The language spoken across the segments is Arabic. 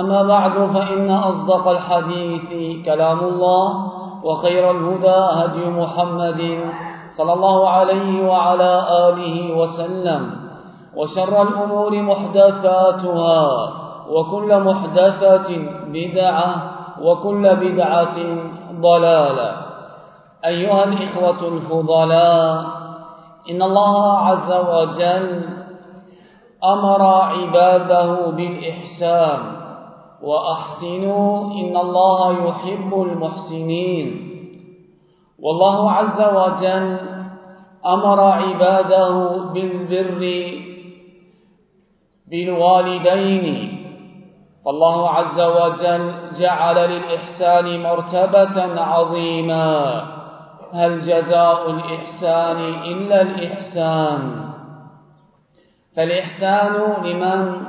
أما بعد فإن أصدق الحديث كلام الله وخير الهدى هدي محمد صلى الله عليه وعلى آله وسلم وشر الأمور محدثاتها وكل محدثة بدعة وكل بدعة ضلالة. أيها الإخوة الفضلاء إن الله عز وجل أمر عباده بالإحسان وأحسنوا إن الله يحب المحسنين. والله عز وجل أمر عباده بالبر بالوالدين. فالله عز وجل جعل للإحسان مرتبة عظيمة هل جزاء الإحسان إلا الإحسان؟ فالإحسان لمن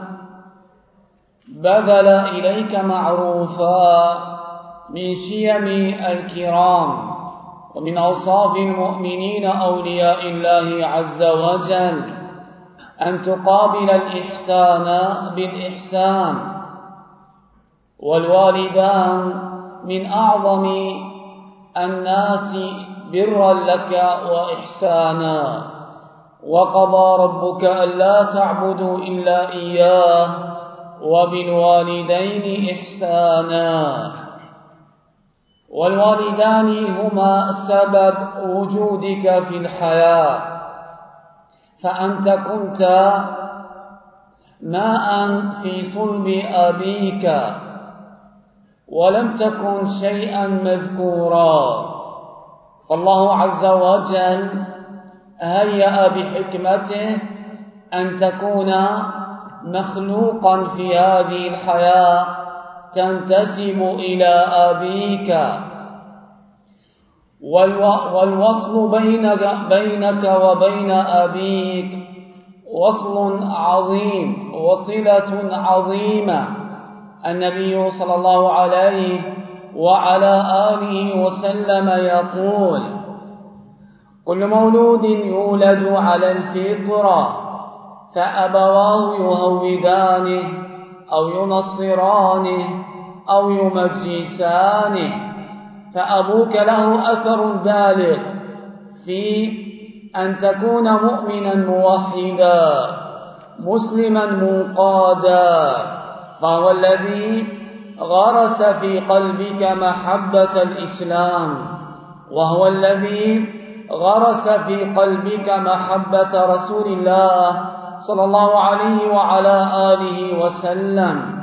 بذل إليك معروفا من شيم الكرام ومن أوصاف المؤمنين أولياء الله عز وجل أن تقابل الإحسان بالإحسان والوالدان من أعظم الناس برا لك وإحسانا وقضى ربك ألا تعبدوا إلا إياه وبالوالدين إحسانا. والوالدان هما سبب وجودك في الحياة. فأنت كنت ماء في صلب أبيك ولم تكن شيئا مذكورا. فالله عز وجل هيأ بحكمته أن تكون مخلوقا في هذه الحياة تنتسب إلى أبيك. والوصل بينك, بينك وبين أبيك وصل عظيم وصلة عظيمة. النبي صلى الله عليه وعلى آله وسلم يقول كل مولود يولد على الفطرة فأبواه يهودانه أو ينصرانه أو يمجسانه فأبوك له أثر بالغ في أن تكون مؤمنا موحدا مسلما منقادا فهو الذي غرس في قلبك محبة الإسلام وهو الذي غرس في قلبك محبة رسول الله صلى الله عليه وعلى آله وسلم.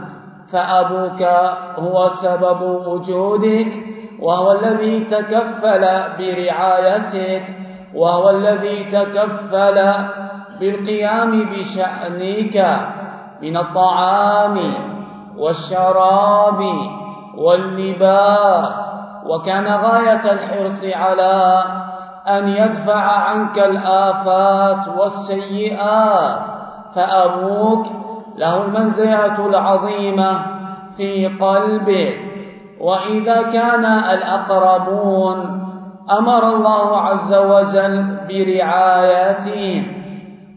فأبوك هو سبب وجودك وهو الذي تكفل برعايتك وهو الذي تكفل بالقيام بشأنك من الطعام والشراب واللباس. وكان غاية الحرص على أن يدفع عنك الآفات والسيئات فأبوك له المنزلة العظيمة في قلبك. وإذا كان الأقربون أمر الله عز وجل برعايتهم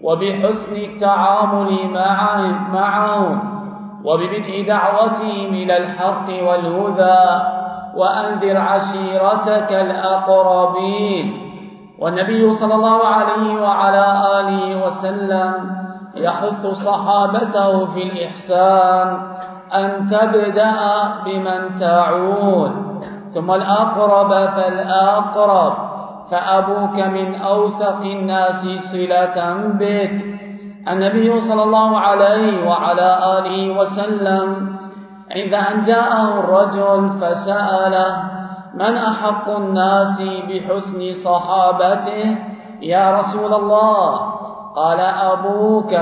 وبحسن التعامل معهم, معهم وببدء دعوتهم إلى الحق والهدى وأنذر عشيرتك الأقربين. والنبي صلى الله عليه وعلى آله وسلم يحث صحابته في الإحسان أن تبدأ بمن تعود ثم الأقرب فالأقرب. فأبوك من أوثق الناس صلة بك. النبي صلى الله عليه وعلى آله وسلم عند أن جاءه الرجل فسأله من أحق الناس بحسن صحابته؟ يا رسول الله. قال أبوك.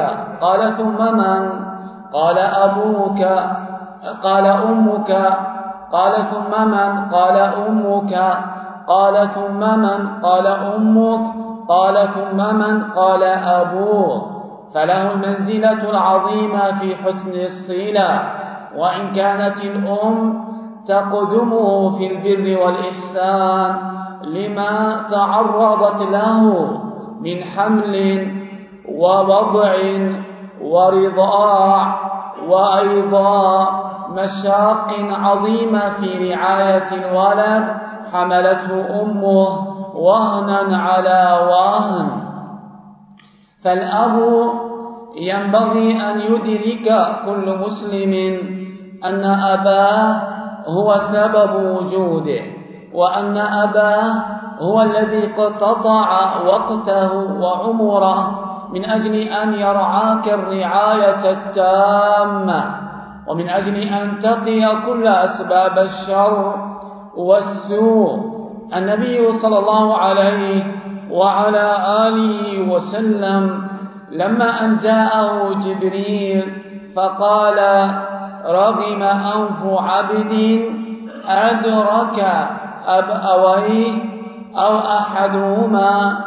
قال ثم من؟ قال أبوك. قال أمك. قال ثم من؟ قال أمك. قال ثم من؟ قال أمك. قال ثم من؟ قال أبوك. فله المنزلة العظيمة في حسن الصلة. وإن كانت الأم تقدمه في البر والإحسان لما تعرضت له من حمل ووضع ورضاع وأيضا مشاق عظيمة في رعاية الولد حملته أمه وهنا على وهن. فالأب ينبغي أن يدرك كل مسلم أن أباه هو سبب وجوده وأن أباه هو الذي قطع وقته وعمره من أجل أن يرعاك الرعاية التامة ومن أجل أن تقي كل أسباب الشر والسوء. النبي صلى الله عليه وعلى آله وسلم لما أن جاءه جبريل فقال رغم أنف عبد أدرك أبأويه أو أحدهما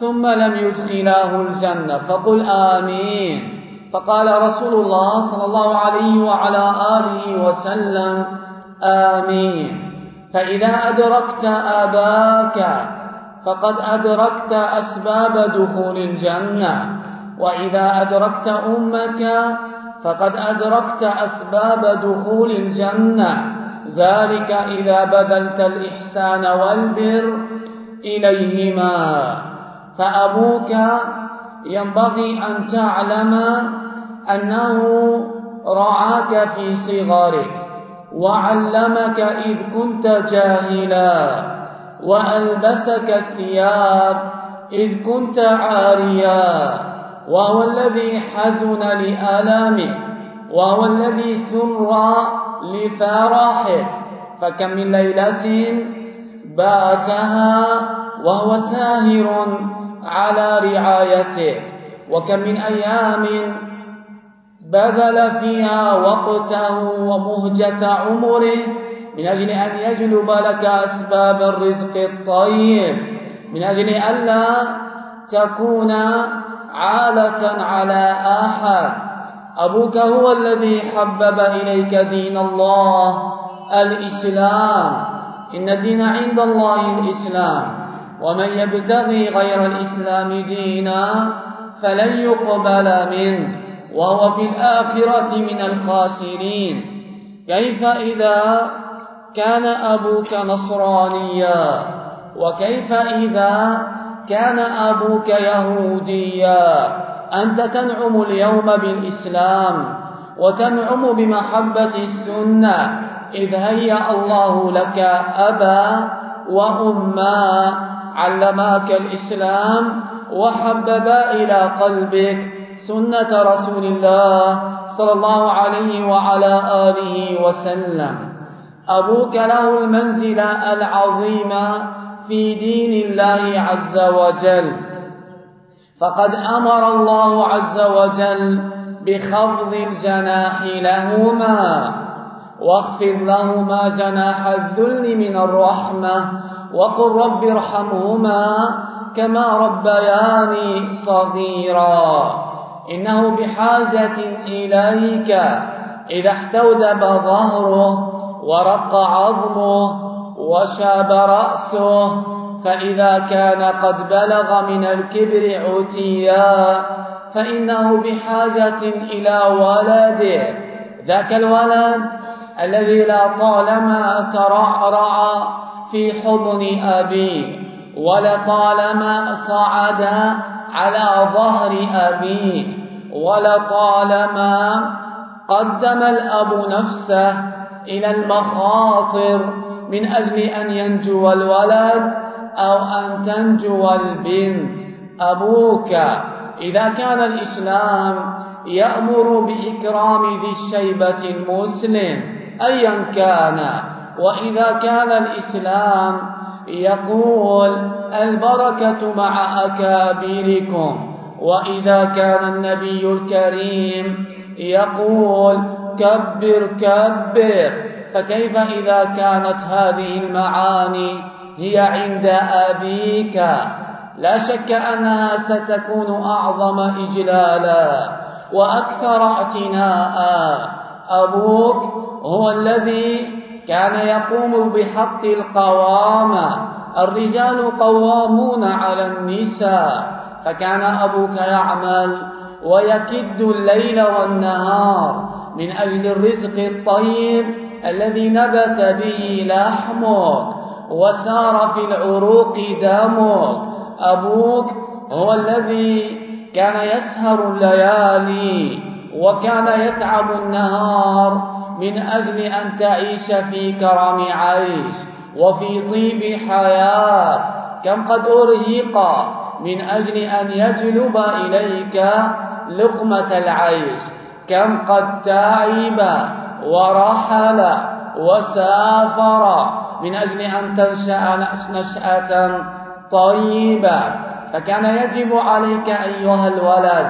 ثم لم يدخلاه الجنة فقل آمين فقال رسول الله صلى الله عليه وعلى آله وسلم آمين فإذا أدركت أباك فقد أدركت أسباب دخول الجنة وإذا أدركت أمك فقد أدركت أسباب دخول الجنة. ذلك إذا بذلت الإحسان والبر إليهما. فأبوك ينبغي أن تعلم أنه رعاك في صغارك وعلمك إذ كنت جاهلا وألبسك الثياب إذ كنت عاريا. وهو الذي حزن لآلامك وهو الذي سر لفرحك فكم من ليلة باتها وهو ساهر على رعايتك وكم من أيام بذل فيها وقته ومهجة عمره من أجل أن يجلب لك أسباب الرزق الطيب من أجل ألا تكون عالة على أحد أبوك هو الذي حبب إليك دين الله الإسلام. إن الدين عند الله الإسلام. ومن يبتغي غير الإسلام دينا فلن يقبل منه. وهو في الآخرة من الخاسرين. كيف إذا كان أبوك نصرانيا؟ وكيف إذا كان أبوك يهوديا. أنت تنعم اليوم بالإسلام وتنعم بمحبة السنة. إذ هيأ الله لك أبا وأما علماك الإسلام وحببا إلى قلبك. سنة رسول الله صلى الله عليه وعلى آله وسلم. أبوك له المنزلة العظيمة في دين الله عز وجل. فقد أمر الله عز وجل بخفض الجناح لهما واخفض لهما جناح الذل من الرحمة وقل رب ارحمهما كما ربياني صغيرا. إنه بحاجة إليك إذا احتودب ظهره ورق عظمه وشاب رأسه فإذا كان قد بلغ من الكبر عتيا فإنه بحاجة إلى ولده ذاك الولد الذي لا طالما ترعرع في حضن أبيه ولطالما صعد على ظهر أبيه ولطالما قدم الأب نفسه إلى المخاطر. من أجل أن ينجو الولد أو أن تنجو البنت. أبوك إذا كان الإسلام يأمر بإكرام ذي الشيبة المسلم أيا كان. وإذا كان الإسلام يقول البركة مع أكابركم. وإذا كان النبي الكريم يقول كبر كبر. فكيف إذا كانت هذه المعاني هي عند أبيك؟ لا شك أنها ستكون أعظم إجلالا وأكثر اعتناء. أبوك هو الذي كان يقوم بحق القوامة الرجال قوامون على النساء. فكان أبوك يعمل ويكد الليل والنهار من أجل الرزق الطيب الذي نبت به لحمك وسار في العروق دمك. أبوك هو الذي كان يسهر الليالي وكان يتعب النهار من أجل أن تعيش في كرم عيش وفي طيب حياة. كم قد أرهق من أجل أن يجلب إليك لقمة العيش. كم قد تعب ورحل وسافر. من أجل أن تنشأ نشأة طيبة. فكان يجب عليك أيها الولد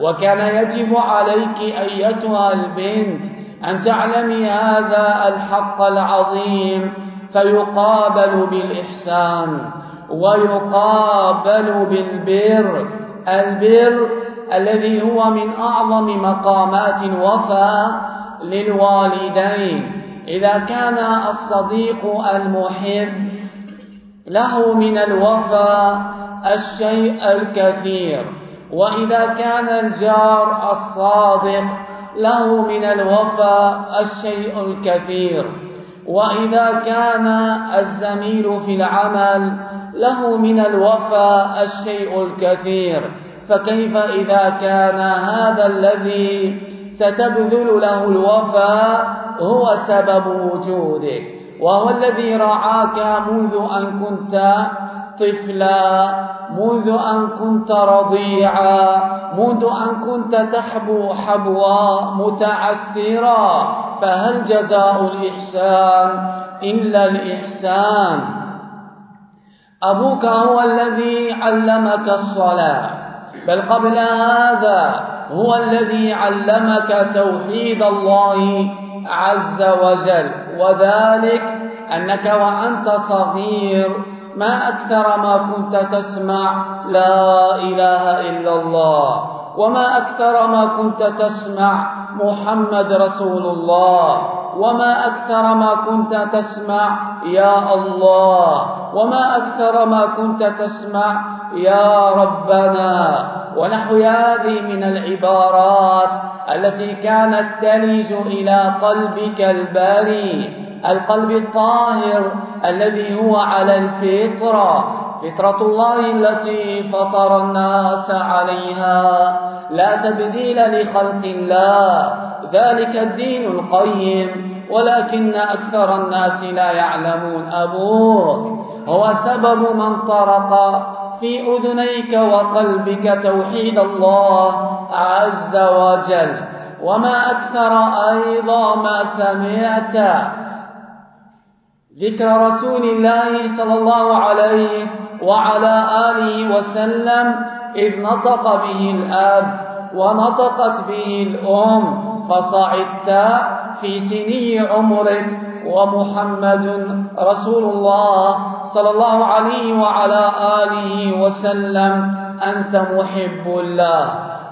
وكان يجب عليك أيتها البنت أن تعلمي هذا الحق العظيم فيقابل بالإحسان ويقابل بالبر. البر الذي هو من أعظم مقامات الوفاء للوالدين. إذا كان الصديق المحب له من الوفاء الشيء الكثير. وإذا كان الجار الصادق له من الوفاء الشيء الكثير. وإذا كان الزميل في العمل له من الوفاء الشيء الكثير. فكيف إذا كان هذا الذي ستبذل له الوفاء هو سبب وجودك. وهو الذي رعاك منذ أن كنت طفلا منذ أن كنت رضيعا منذ أن كنت تحبو حبوا متعثرا. فهل جزاء الإحسان إلا الإحسان؟ أبوك هو الذي علمك الصلاة. بل قبل هذا هو الذي علمك توحيد الله عز وجل وذلك أنك وأنت صغير ما أكثر ما كنت تسمع لا إله إلا الله وما أكثر ما كنت تسمع محمد رسول الله. وما أكثر ما كنت تسمع يا الله. وما أكثر ما كنت تسمع يا ربنا. ونحو هذه من العبارات التي كانت تلج إلى قلبك الباري القلب الطاهر الذي هو على الفطرة. فطرة الله التي فطر الناس عليها لا تبديل لخلق الله. ذلك الدين القيم ولكن أكثر الناس لا يعلمون. أبوك هو سبب من طرق في أذنيك وقلبك توحيد الله عز وجل. وما أكثر أيضا ما سمعت ذكر رسول الله صلى الله عليه وعلى آله وسلم إذ نطق به الأب ونطقت به الأم فصعدت في سني عمرك ومحمد رسول الله صلى الله عليه وعلى آله وسلم أنت محب الله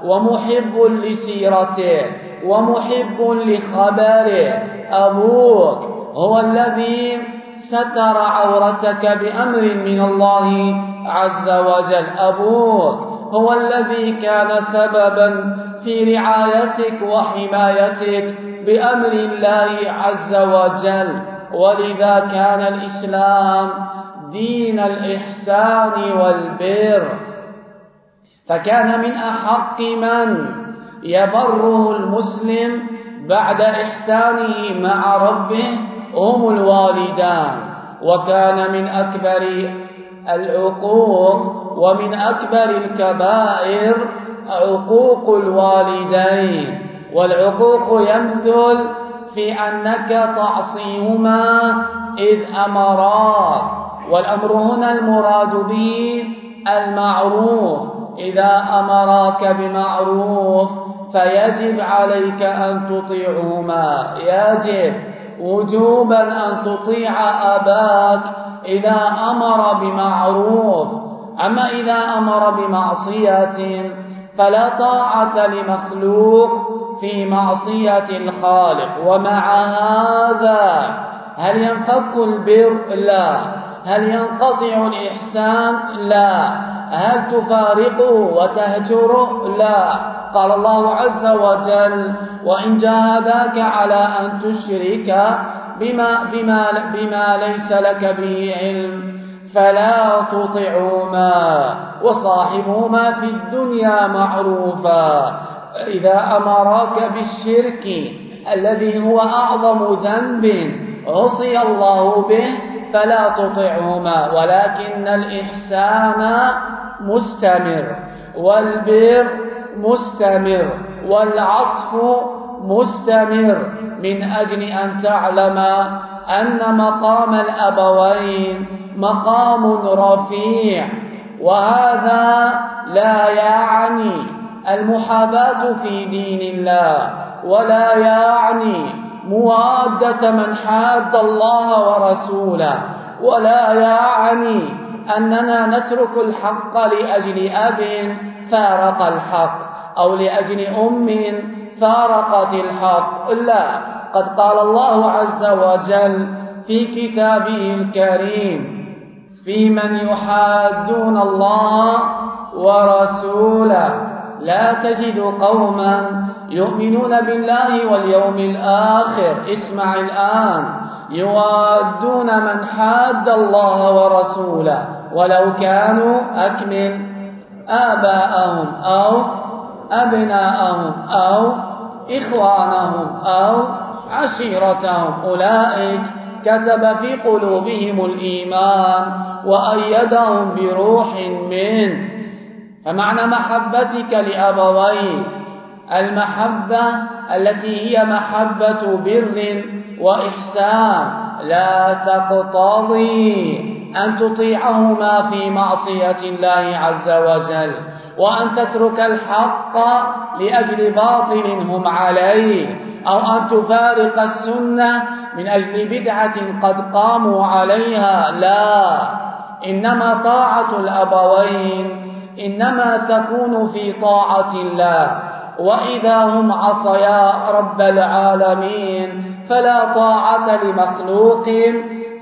ومحب لسيرته ومحب لخبره أبوك هو الذي ستر عورتك بأمر من الله عز وجل. أبوك هو الذي كان سببا في رعايتك وحمايتك بأمر الله عز وجل. ولذا كان الإسلام دين الإحسان والبر. فكان من أحق من يبره المسلم بعد إحسانه مع ربه هم الوالدان وكان من أكبر العقوق ومن أكبر الكبائر عقوق الوالدين. والعقوق يمثل في أنك تعصيهما إذ أمراك. والأمر هنا المراد به المعروف. إذا أمراك بمعروف فيجب عليك أن تطيعهما. يجب وجوبا أن تطيع أباك إذا أمر بمعروف. أما إذا أمر بمعصية فلا طاعة لمخلوق في معصية الخالق. ومع هذا هل ينفك البر؟ لا. هل ينقطع الإحسان؟ لا. هل تفارقه وتهجره؟ لا. قال الله عز وجل وإن جاهداك على أن تشرك بما, بما, بما ليس لك به علم فلا تطعهما. وصاحبهما في الدنيا معروفا. إذا أمراك بالشرك الذي هو أعظم ذنب عصي الله به فلا تطعهما ولكن الإحسان مستمر والبر مستمر والعطف مستمر من أجل أن تعلم أن مقام الأبوين مقام رفيع. وهذا لا يعني المحاباة في دين الله ولا يعني موادة من حاد الله ورسوله. ولا يعني أننا نترك الحق لأجل أب فارق الحق أو لأجل أم فارقت الحق. لا قد قال الله عز وجل في كتابه الكريم في من يحادون الله ورسوله. لا تجد قوما يؤمنون بالله واليوم الآخر. اسمع الآن. يوادون من حاد الله ورسوله ولو كانوا أكمل آباءهم أو أبناءهم أو إخوانهم أو عشيرتهم. أولئك كتب في قلوبهم الإيمان وأيدهم بروح منه فمعنى محبتك لأبويك المحبة التي هي محبة بر وإحسان. لا تقتضي أن تطيعهما في معصية الله عز وجل وأن تترك الحق لأجل باطل هم عليه أو أن تفارق السنة من أجل بدعة قد قاموا عليها. لا إنما طاعة الأبوين إنما تكون في طاعة الله وإذا هم عصيا رب العالمين فلا طاعة لمخلوق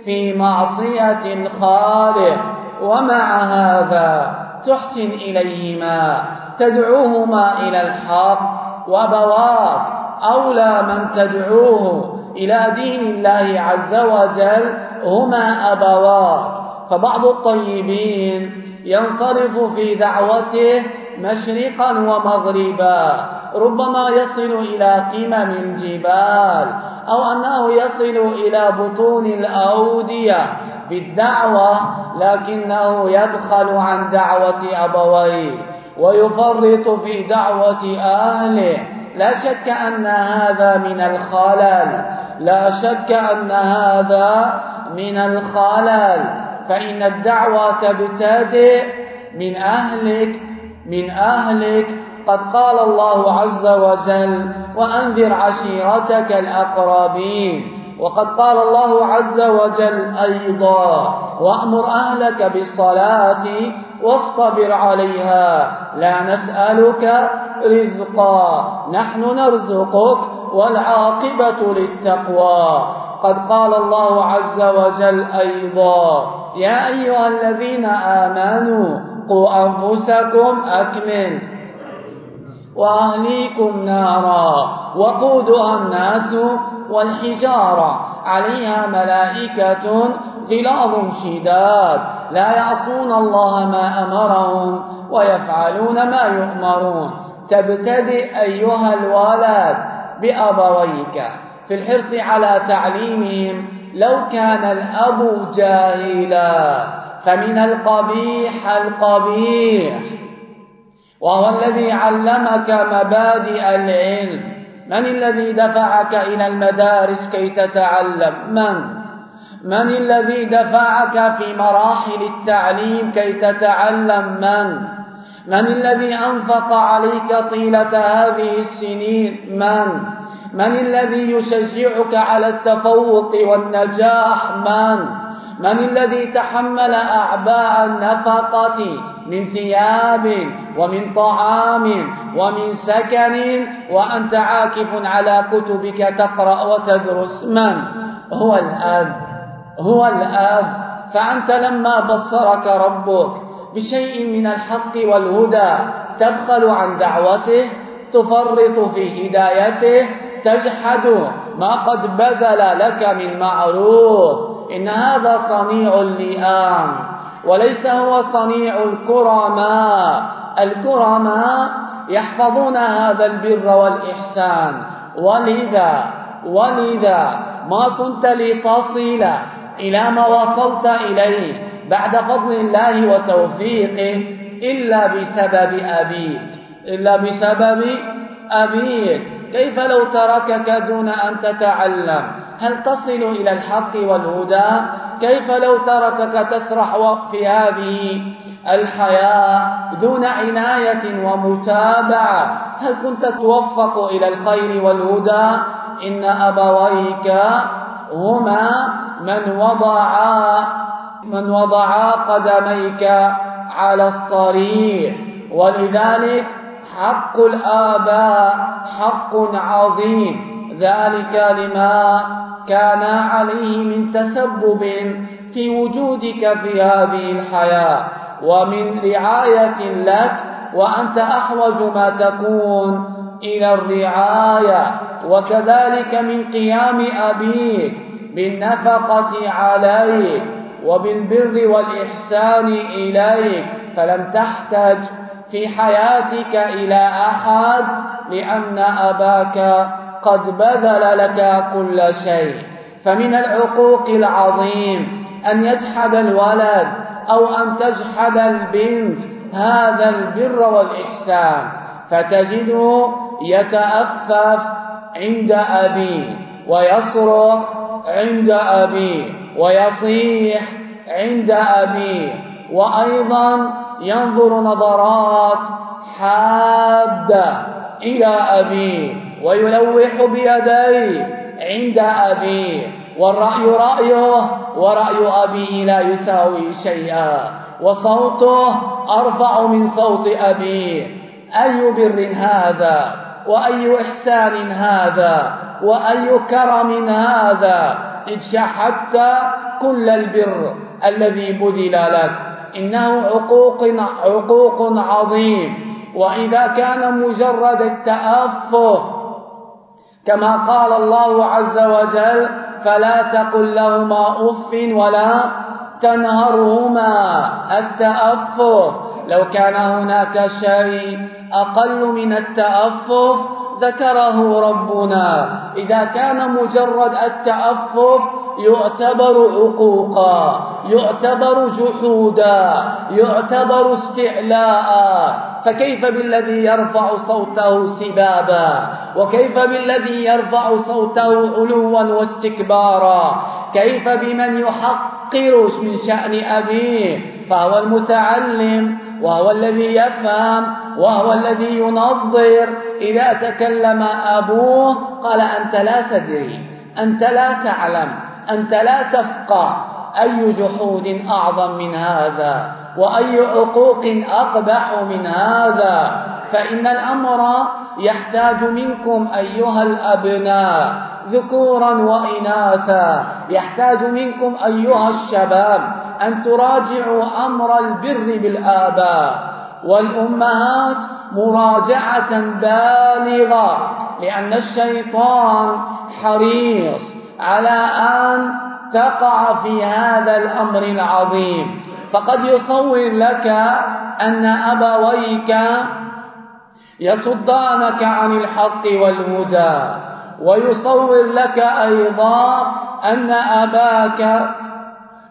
في معصية الخالق ومع هذا تحسن إليهما تدعوهما إلى الحق وأبواك أولى من تدعوه إلى دين الله عز وجل هما أبواك فبعض الطيبين ينصرف في دعوته مشرقا ومغربا ربما يصل إلى قمم الجبال أو أنه يصل إلى بطون الأودية بالدعوة لكنه يبخل عن دعوة أبويه ويفرط في دعوة أهله. لا شك أن هذا من الخلل لا شك أن هذا من الخلل. فإن الدعوة تبتدئ من أهلك من أهلك. قد قال الله عز وجل وأنذر عشيرتك الأقربين. وقد قال الله عز وجل أيضا وأمر أهلك بالصلاة واصطبر عليها. لا نسألك رزقا نحن نرزقك والعاقبة للتقوى. قد قال الله عز وجل أيضا. يا أيها الذين آمنوا قوا أنفسكم أكمل. وأهليكم نارا. وقودها الناس والحجارة. عليها ملائكة غلاظ شداد. لا يعصون الله ما أمرهم ويفعلون ما يؤمرون. تبتدئ أيها الولد بأبويك. في الحرص على تعليمهم لو كان الأب جاهلا فمن القبيح القبيح وهو الذي علمك مبادئ العلم من الذي دفعك إلى المدارس كي تتعلم من؟ من الذي دفعك في مراحل التعليم كي تتعلم من؟ من الذي أنفق عليك طيلة هذه السنين من؟ من الذي يشجعك على التفوق والنجاح؟ من؟ من الذي تحمل أعباء النفقة من ثياب ومن طعام ومن سكن؟ وأنت عاكف على كتبك تقرأ وتدرس. من؟ هو الأب. هو الأب. فأنت لما بصرك ربك بشيء من الحق والهدى تبخل عن دعوته تفرط في هدايته تجحد ما قد بذل لك من معروف. إن هذا صنيع اللئام وليس هو صنيع الكرماء الكرماء يحفظون هذا البر والإحسان. ولذا ولذا ما كنت لتصل إلى ما وصلت إليه بعد فضل الله وتوفيقه إلا بسبب أبيك إلا بسبب أبيك. كيف لو تركك دون أن تتعلم؟ هل تصل إلى الحق والهدى؟ كيف لو تركك تسرح في هذه الحياة دون عناية ومتابعة؟ هل كنت توفق إلى الخير والهدى؟ إن أبويك هما من وضعا من وضعا قدميك على الطريق. ولذلك حق الآباء حق عظيم. ذلك لما كان عليه من تسبب في وجودك في هذه الحياة. ومن رعاية لك وأنت أحوج ما تكون إلى الرعاية. وكذلك من قيام أبيك بالنفقة عليك وبالبر والإحسان إليك. فلم تحتج في حياتك إلى أحد لأن أباك قد بذل لك كل شيء. فمن العقوق العظيم أن يجحد الولد أو أن تجحد البنت. هذا البر والإحسان. فتجده يتأفف عند أبيه ويصرخ عند أبيه ويصيح عند أبيه وأيضا ينظر نظرات حادة إلى أبيه ويلوح بيديه عند أبيه والرأي رأيه ورأي أبيه لا يساوي شيئا. وصوته أرفع من صوت أبيه. أي بر هذا؟ وأي إحسان هذا؟ وأي كرم هذا؟ اجشحت كل البر الذي بذل لك. إنه عقوق, عقوق عظيم. وإذا كان مجرد التأفف كما قال الله عز وجل فلا تقل لهما أف ولا تنهرهما. التأفف لو كان هناك شيء أقل من التأفف ذكره ربنا. إذا كان مجرد التأفف يعتبر عقوقا يعتبر جحودا يعتبر استعلاء. فكيف بالذي يرفع صوته سبابا؟ وكيف بالذي يرفع صوته علوا واستكبارا؟ كيف بمن يحقر من شأن أبيه؟ فهو المتعلم وهو الذي يفهم وهو الذي ينظر. إذا تكلم أبوه قال أنت لا تدري أنت لا تعلم أنت لا تفقه أي جحود أعظم من هذا؟ وأي عقوق أقبح من هذا؟ فإن الأمر يحتاج منكم أيها الأبناء ذكورا وإناثا. يحتاج منكم أيها الشباب أن تراجعوا أمر البر بالآباء والأمهات مراجعة بالغة لأن الشيطان حريص على أن تقع في هذا الأمر العظيم. فقد يصور لك أن أبويك يصدانك عن الحق والهدى ويصور لك أيضا أن أباك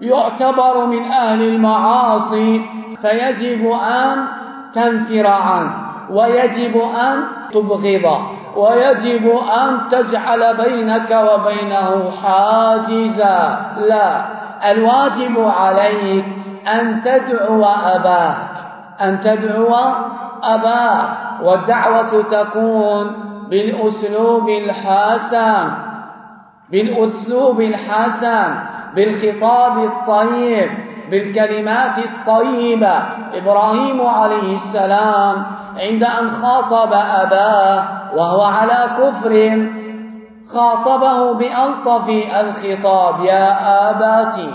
يعتبر من أهل المعاصي فيجب أن تنفر عنه ويجب أن تبغضه ويجب أن تجعل بينك وبينه حاجزا. لا الواجب عليك أن تدعو أباك أن تدعو أباك والدعوة تكون بالأسلوب الحسن بالأسلوب الحسن بالخطاب الطيب بالكلمات الطيبة. إبراهيم عليه السلام عند أن خاطب أباه وهو على كفر خاطبه بألطف الخطاب يا آباتي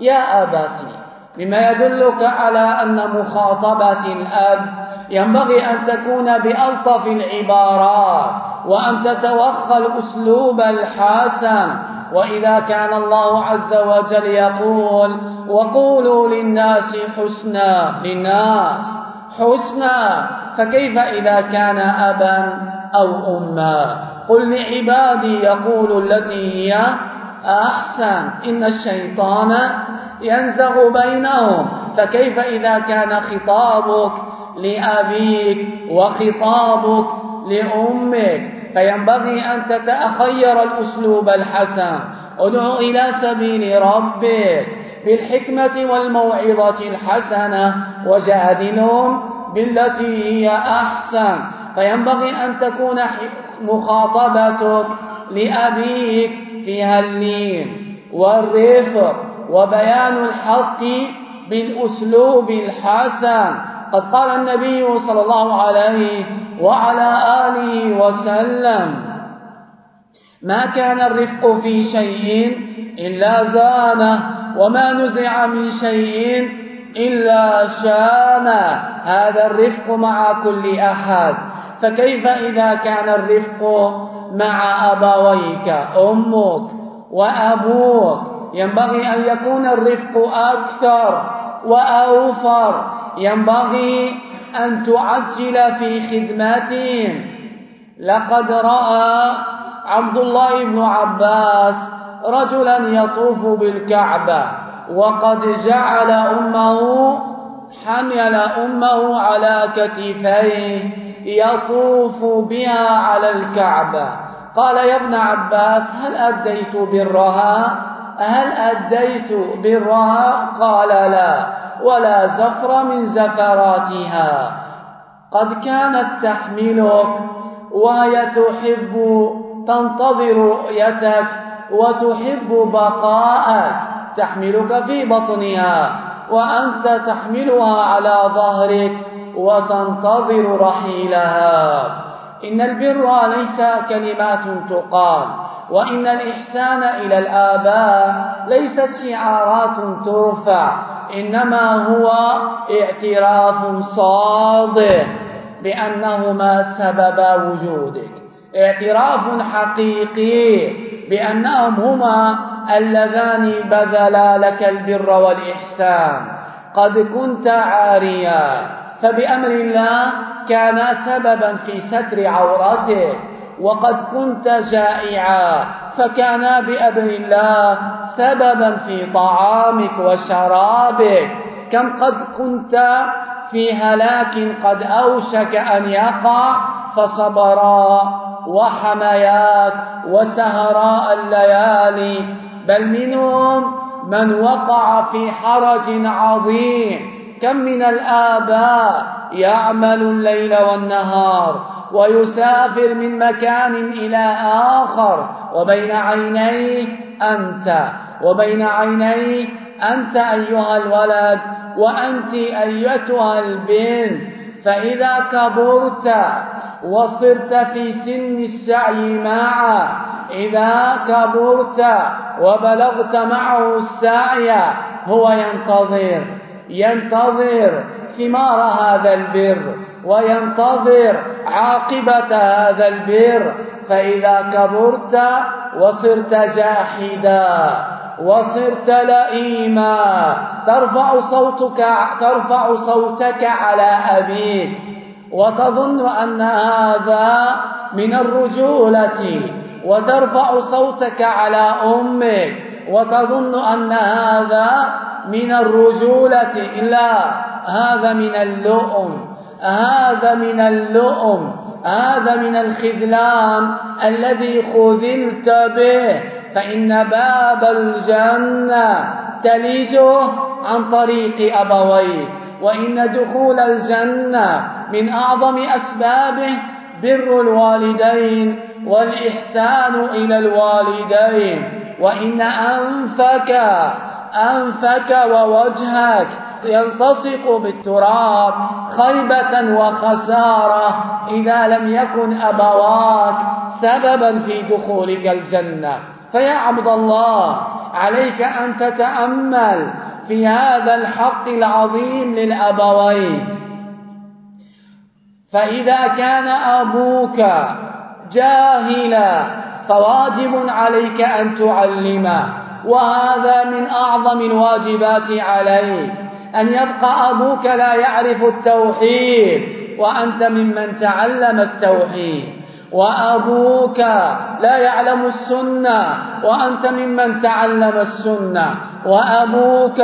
يا آباتي مما يدلك على أن مخاطبة الأب ينبغي أن تكون بألطف العبارات وأن تتوخى الأسلوب الحسن وإذا كان الله عز وجل يقول وقولوا للناس حسنا للناس حسنا فكيف إذا كان أبا أو أما؟ قل لعبادي يقول التي هي أحسن. إن الشيطان ينزغ بينهم. فكيف إذا كان خطابك لأبيك وخطابك لأمك فينبغي أن تتأخير الأسلوب الحسن. ادع إلى سبيل ربك بالحكمة والموعظة الحسنة وجادلهم بالتي هي أحسن. فينبغي أن تكون مخاطبتك لأبيك فيها اللين والرفق وبيان الحق بالأسلوب الحسن. قد قال النبي صلى الله عليه وعلى آله وسلم ما كان الرفق في شيء إلا زانه وما نزع من شيء إلا شانه. هذا الرفق مع كل أحد. فكيف إذا كان الرفق مع أبويك أمك وأبوك؟ ينبغي أن يكون الرفق أكثر وأوفر ينبغي أن تعجل في خدمتهم لقد رأى عبد الله بن عباس رجلا يطوف بالكعبة وقد جعل أمه حمل أمه على كتفيه يطوف بها على الكعبة. قال يا ابن عباس هل أديت برها؟ هل أديت برها؟ قال لا. ولا زفر من زفراتها. قد كانت تحملك وهي تحب تنتظر رؤيتك وتحب بقاءك. تحملك في بطنها وأنت تحملها على ظهرك وتنتظر رحيلها. إن البر ليس كلمات تقال وإن الإحسان إلى الآباء ليست شعارات ترفع. إنما هو اعتراف صادق بأنهما سبب وجودك. اعتراف حقيقي بأنهم هما اللذان بذلا لك البر والإحسان. قد كنت عاريا فبأمر الله كان سببا في ستر عورتك. وقد كنت جائعا فكان بأمر الله سببا في طعامك وشرابك. كم قد كنت في هلاك قد أوشك أن يقع فصبرا وحمياك وسهراء الليالي. بل منهم من وقع في حرج عظيم. كم من الآباء يعمل الليل والنهار ويسافر من مكان إلى آخر. وبين عينيه أنت. وبين عينيه أنت أيها الولد. وأنت أيتها البنت. فإذا كبرت وصرت في سن السعي معه إذا كبرت وبلغت معه السعي هو ينتظر. ينتظر ثمار هذا البر. وينتظر عاقبة هذا البر فإذا كبرت وصرت جاحدا وصرت لئيما ترفع صوتك ترفع صوتك على أبيك وتظن أن هذا من الرجولة وترفع صوتك على أمك وتظن أن هذا من الرجولة لا هذا من اللؤم. هذا من اللؤم هذا من الخذلان الذي خذلت به. فإن باب الجنة تليجه عن طريق أبويك. وإن دخول الجنة من أعظم أسبابه بر الوالدين والإحسان إلى الوالدين. وإن أنفك أنفك ووجهك يلتصق بالتراب خيبة وخسارة إذا لم يكن أبواك سببا في دخولك الجنة. فيا عبد الله عليك أن تتأمل في هذا الحق العظيم للأبوين. فإذا كان أبوك جاهلا فواجب عليك أن تعلمه. وهذا من أعظم الواجبات عليك. أن يبقى أبوك لا يعرف التوحيد وأنت ممن تعلم التوحيد. وأبوك لا يعلم السنة وأنت ممن تعلم السنة. وأبوك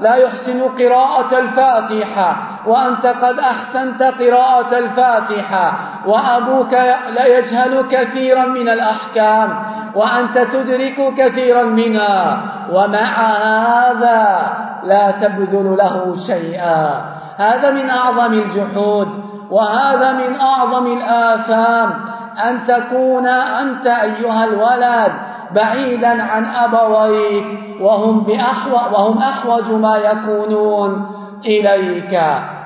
لا يحسن قراءة الفاتحة وأنت قد أحسنت قراءة الفاتحة. وأبوك لا يجهل كثيرا من الأحكام. وأنت تدرك كثيرا منها ومع هذا لا تبذل له شيئا. هذا من أعظم الجحود وهذا من أعظم الآثام. أن تكون أنت أيها الولد بعيدا عن أبويك وهم, بأحو وهم أحوج ما يكونون إليك.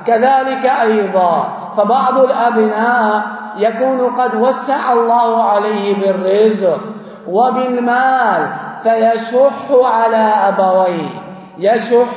كذلك أيضا فبعض الأبناء يكون قد وسع الله عليه بالرزق. وبالمال فيشح على أبويه يشح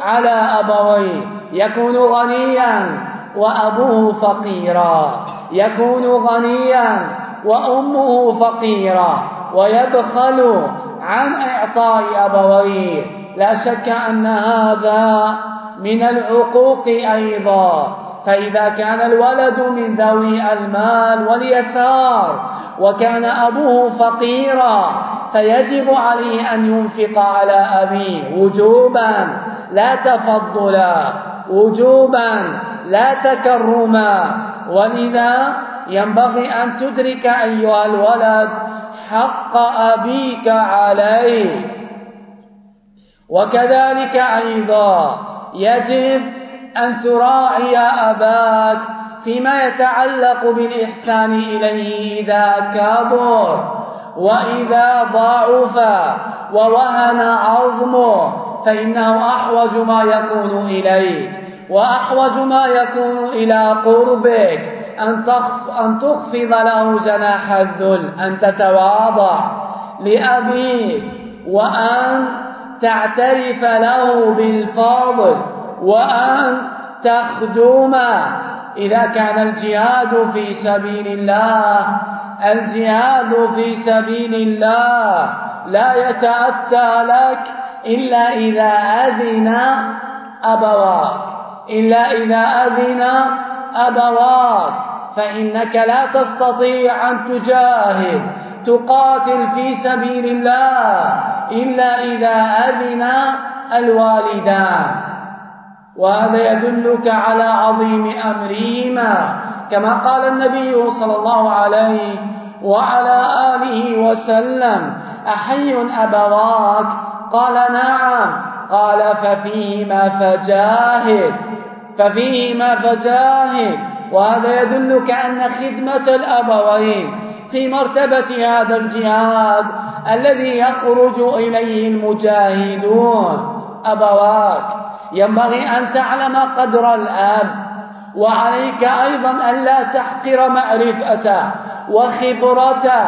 على أبويه يكون غنيا وأبوه فقيرا يكون غنيا وأمه فقيرة ويبخل عن إعطاء أبويه. لا شك أن هذا من العقوق أيضا. فإذا كان الولد من ذوي المال واليسار وكان أبوه فقيرا فيجب عليه أن ينفق على أبيه وجوبا لا تفضلا وجوبا لا تكرما. ولذا ينبغي أن تدرك أيها الولد حق أبيك عليك. وكذلك أيضا يجب أن تراعي أباك فيما يتعلق بالإحسان إليه إذا كبر وإذا ضعف ووهن عظمه فإنه أحوج ما يكون إليك وأحوج ما يكون إلى قربك. أن, أن تخفض له جناح الذل أن تتواضع لأبيك وأن تعترف له بالفضل. وأن تخدمه إذا كان الجهاد في سبيل الله. الجهاد في سبيل الله لا يتأتى لك إلا إذا أذن أبواك. إلا إذا أذن أبواك. فإنك لا تستطيع أن تجاهد تقاتل في سبيل الله إلا إذا أذن الوالدان. وهذا يدلك على عظيم أمرهما كما قال النبي صلى الله عليه وعلى آله وسلم أحي أبواك؟ قال نعم. قال ففيهما فجاهد ففيهما فجاهد. وهذا يدلك أن خدمة الأبوين في مرتبة هذا الجهاد الذي يخرج إليه المجاهدون. أبواك ينبغي أن تعلم قدر الأب وعليك أيضا أن لا تحقر معرفته وخبرته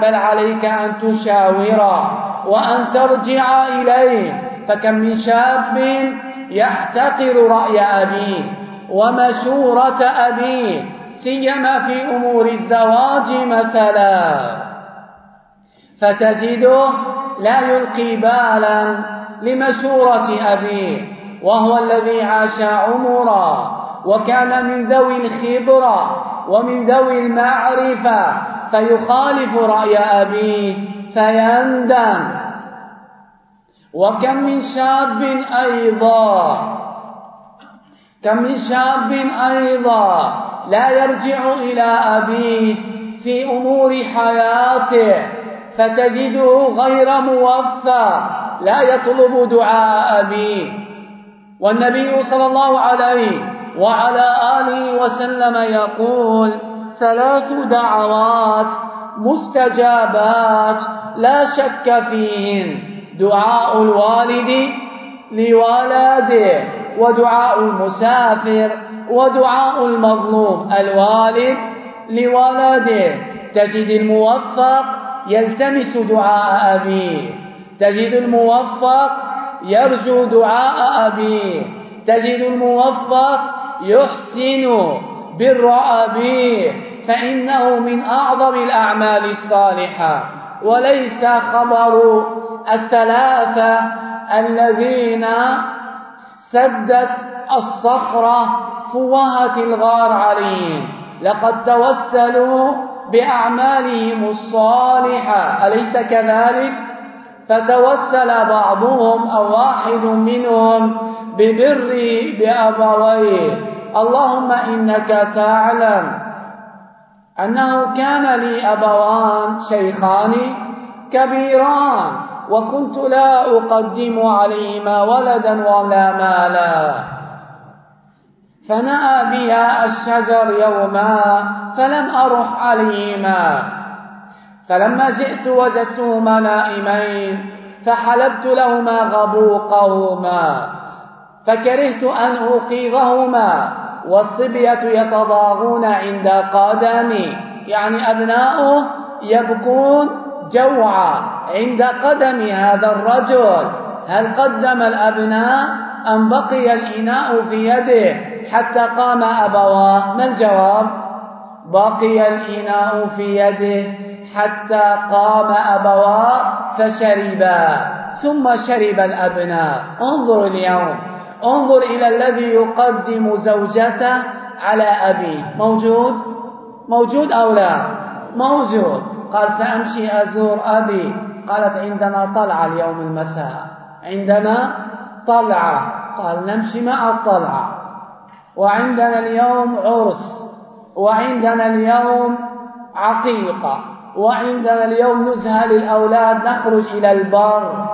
بل عليك أن تشاور وأن ترجع إليه. فكم من شاب يحتقر رأي أبيه ومشورة أبيه سيما في أمور الزواج مثلا. فتجده لا يلقي بالا لمشورة أبيه وهو الذي عاش عمرا وكان من ذوي الخبرة ومن ذوي المعرفة فيخالف رأي أبيه فيندم. وكم من شاب أيضا كم من شاب أيضا لا يرجع إلى أبيه في أمور حياته فتجده غير موفق لا يطلب دعاء أبيه والنبي صلى الله عليه وعلى آله وسلم يقول ثلاث دعوات مستجابات لا شك فيهن. دعاء الوالد لولده ودعاء المسافر ودعاء المظلوم. الوالد لولده تجد الموفق يلتمس دعاء أبيه. تجد الموفق يرجو دعاء أبيه. تجد الموفق يحسن بر أبيه. فإنه من أعظم الأعمال الصالحة. وليس خبر الثلاثة الذين سدت الصخرة فوهة الغار عليهم. لقد توسلوا بأعمالهم الصالحة. أليس كذلك؟ فتوسل بعضهم أو واحد منهم ببر بأبويه. اللهم إنك تعلم أنه كان لي أبوان شيخان كبيران وكنت لا أقدم عليهما ولدا ولا مالا. فنأى بها الشجر يوما فلم أرح عليهما. فلما جئت وجدتهما نائمين فحلبت لهما غبوقهما فكرهت أن أوقظهما والصبية يتضاغون عند قدمي يعني أبناؤه يبكون جوعا عند قدم هذا الرجل. هل قدم الأبناء أم بقي الإناء في يده؟ حتى قام أبواه ما الجواب؟ بقي الإناء في يده حتى قام أبواه فشربا ثم شرب الأبناء. انظر اليوم. انظر إلى الذي يقدم زوجته على أبيه. موجود؟ موجود أو لا؟ موجود. قال سأمشي أزور أبي. قالت عندنا طلعة اليوم المساء. عندنا طلعة. قال نمشي مع الطلعة. وعندنا اليوم عرس. وعندنا اليوم عقيقة. وعندنا اليوم نزهة للأولاد نخرج إلى البر.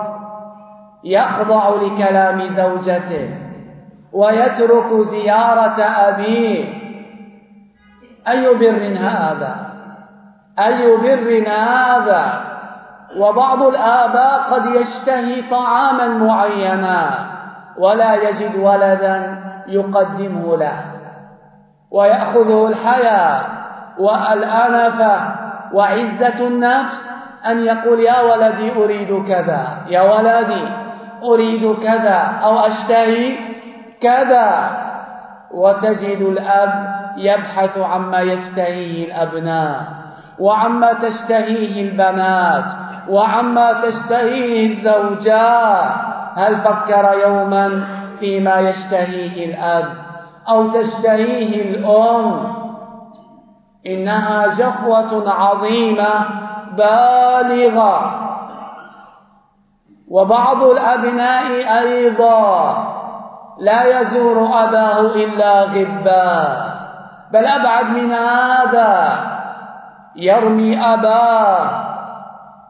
يخضع لكلام زوجته. ويترك زيارة أبيه. أي بر هذا؟ أي بر هذا؟ وبعض الآباء قد يشتهي طعاما معينا ولا يجد ولدا يقدمه له. ويأخذه الحياة والأنفة وعزة النفس أن يقول يا ولدي أريد كذا يا ولدي أريد كذا أو أشتهي كذا. وتجد الأب يبحث عما يشتهيه الأبناء وعما تشتهيه البنات وعما تشتهيه الزوجات. هل فكر يوما فيما يشتهيه الأب؟ أو تشتهيه الأم. إنها جفوة عظيمة بالغة. وبعض الأبناء أيضا لا يزور أباه إلا غبا. بل أبعد من هذا يرمي أباه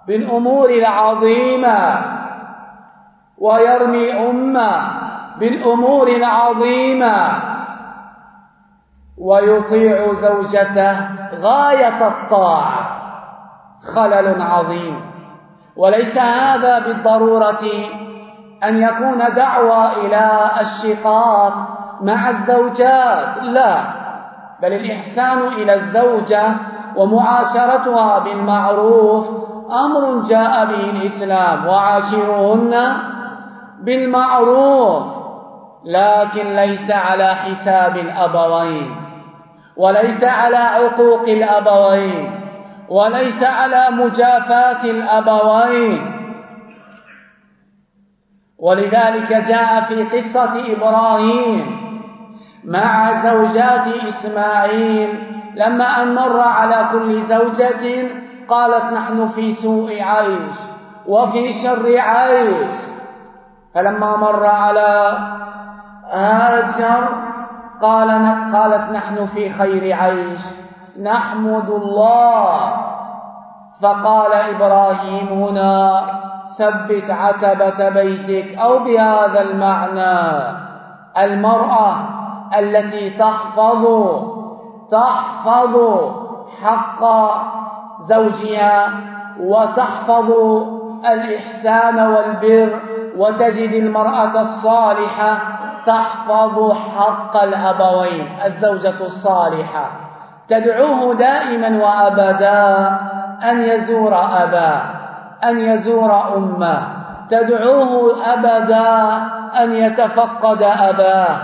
بالأمور العظيمة. ويرمي أمه بالأمور العظيمة. ويطيع زوجته غاية الطاعة. خلل عظيم. وليس هذا بالضرورة أن يكون دعوة إلى الشقاق مع الزوجات لا. بل الإحسان إلى الزوجة ومعاشرتها بالمعروف أمر جاء به الإسلام. وعاشرهن بالمعروف لكن ليس على حساب الأبوين. وليس على عقوق الأبوين وليس على مجافاة الأبوين. ولذلك جاء في قصة إبراهيم مع زوجات إسماعيل لما أن مر على كل زوجة قالت نحن في سوء عيش وفي شر عيش. فلما مر على هاجر قالت قالت نحن في خير عيش. نحمد الله. فقال إبراهيم هنا ثبت عتبة بيتك أو بهذا المعنى. المرأة التي تحفظ تحفظ حق زوجها وتحفظ الإحسان والبر وتجد المرأة الصالحة تحفظ حق الأبوين الزوجة الصالحة. تدعوه دائما وأبدا أن يزور أباه أن يزور أمه. تدعوه أبدا أن يتفقد أباه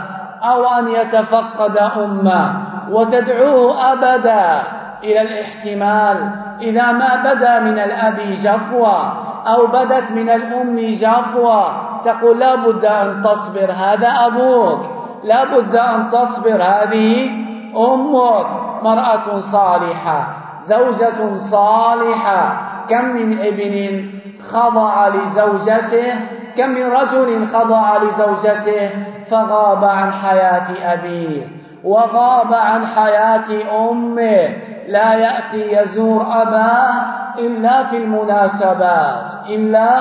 أو أن يتفقد أمه. وتدعوه أبدا إلى الاحتمال. إذا ما بدا من الأب جفوة أو بدت من الأم جفوة تقول لا بد أن تصبر هذا أبوك. لا بد أن تصبر هذه أمك. مرأة صالحة زوجة صالحة. كم من ابن خضع لزوجته؟ كم من رجل خضع لزوجته فغاب عن حياة أبيه. وغاب عن حياة أمه. لا يأتي يزور أباه إلا في المناسبات إلا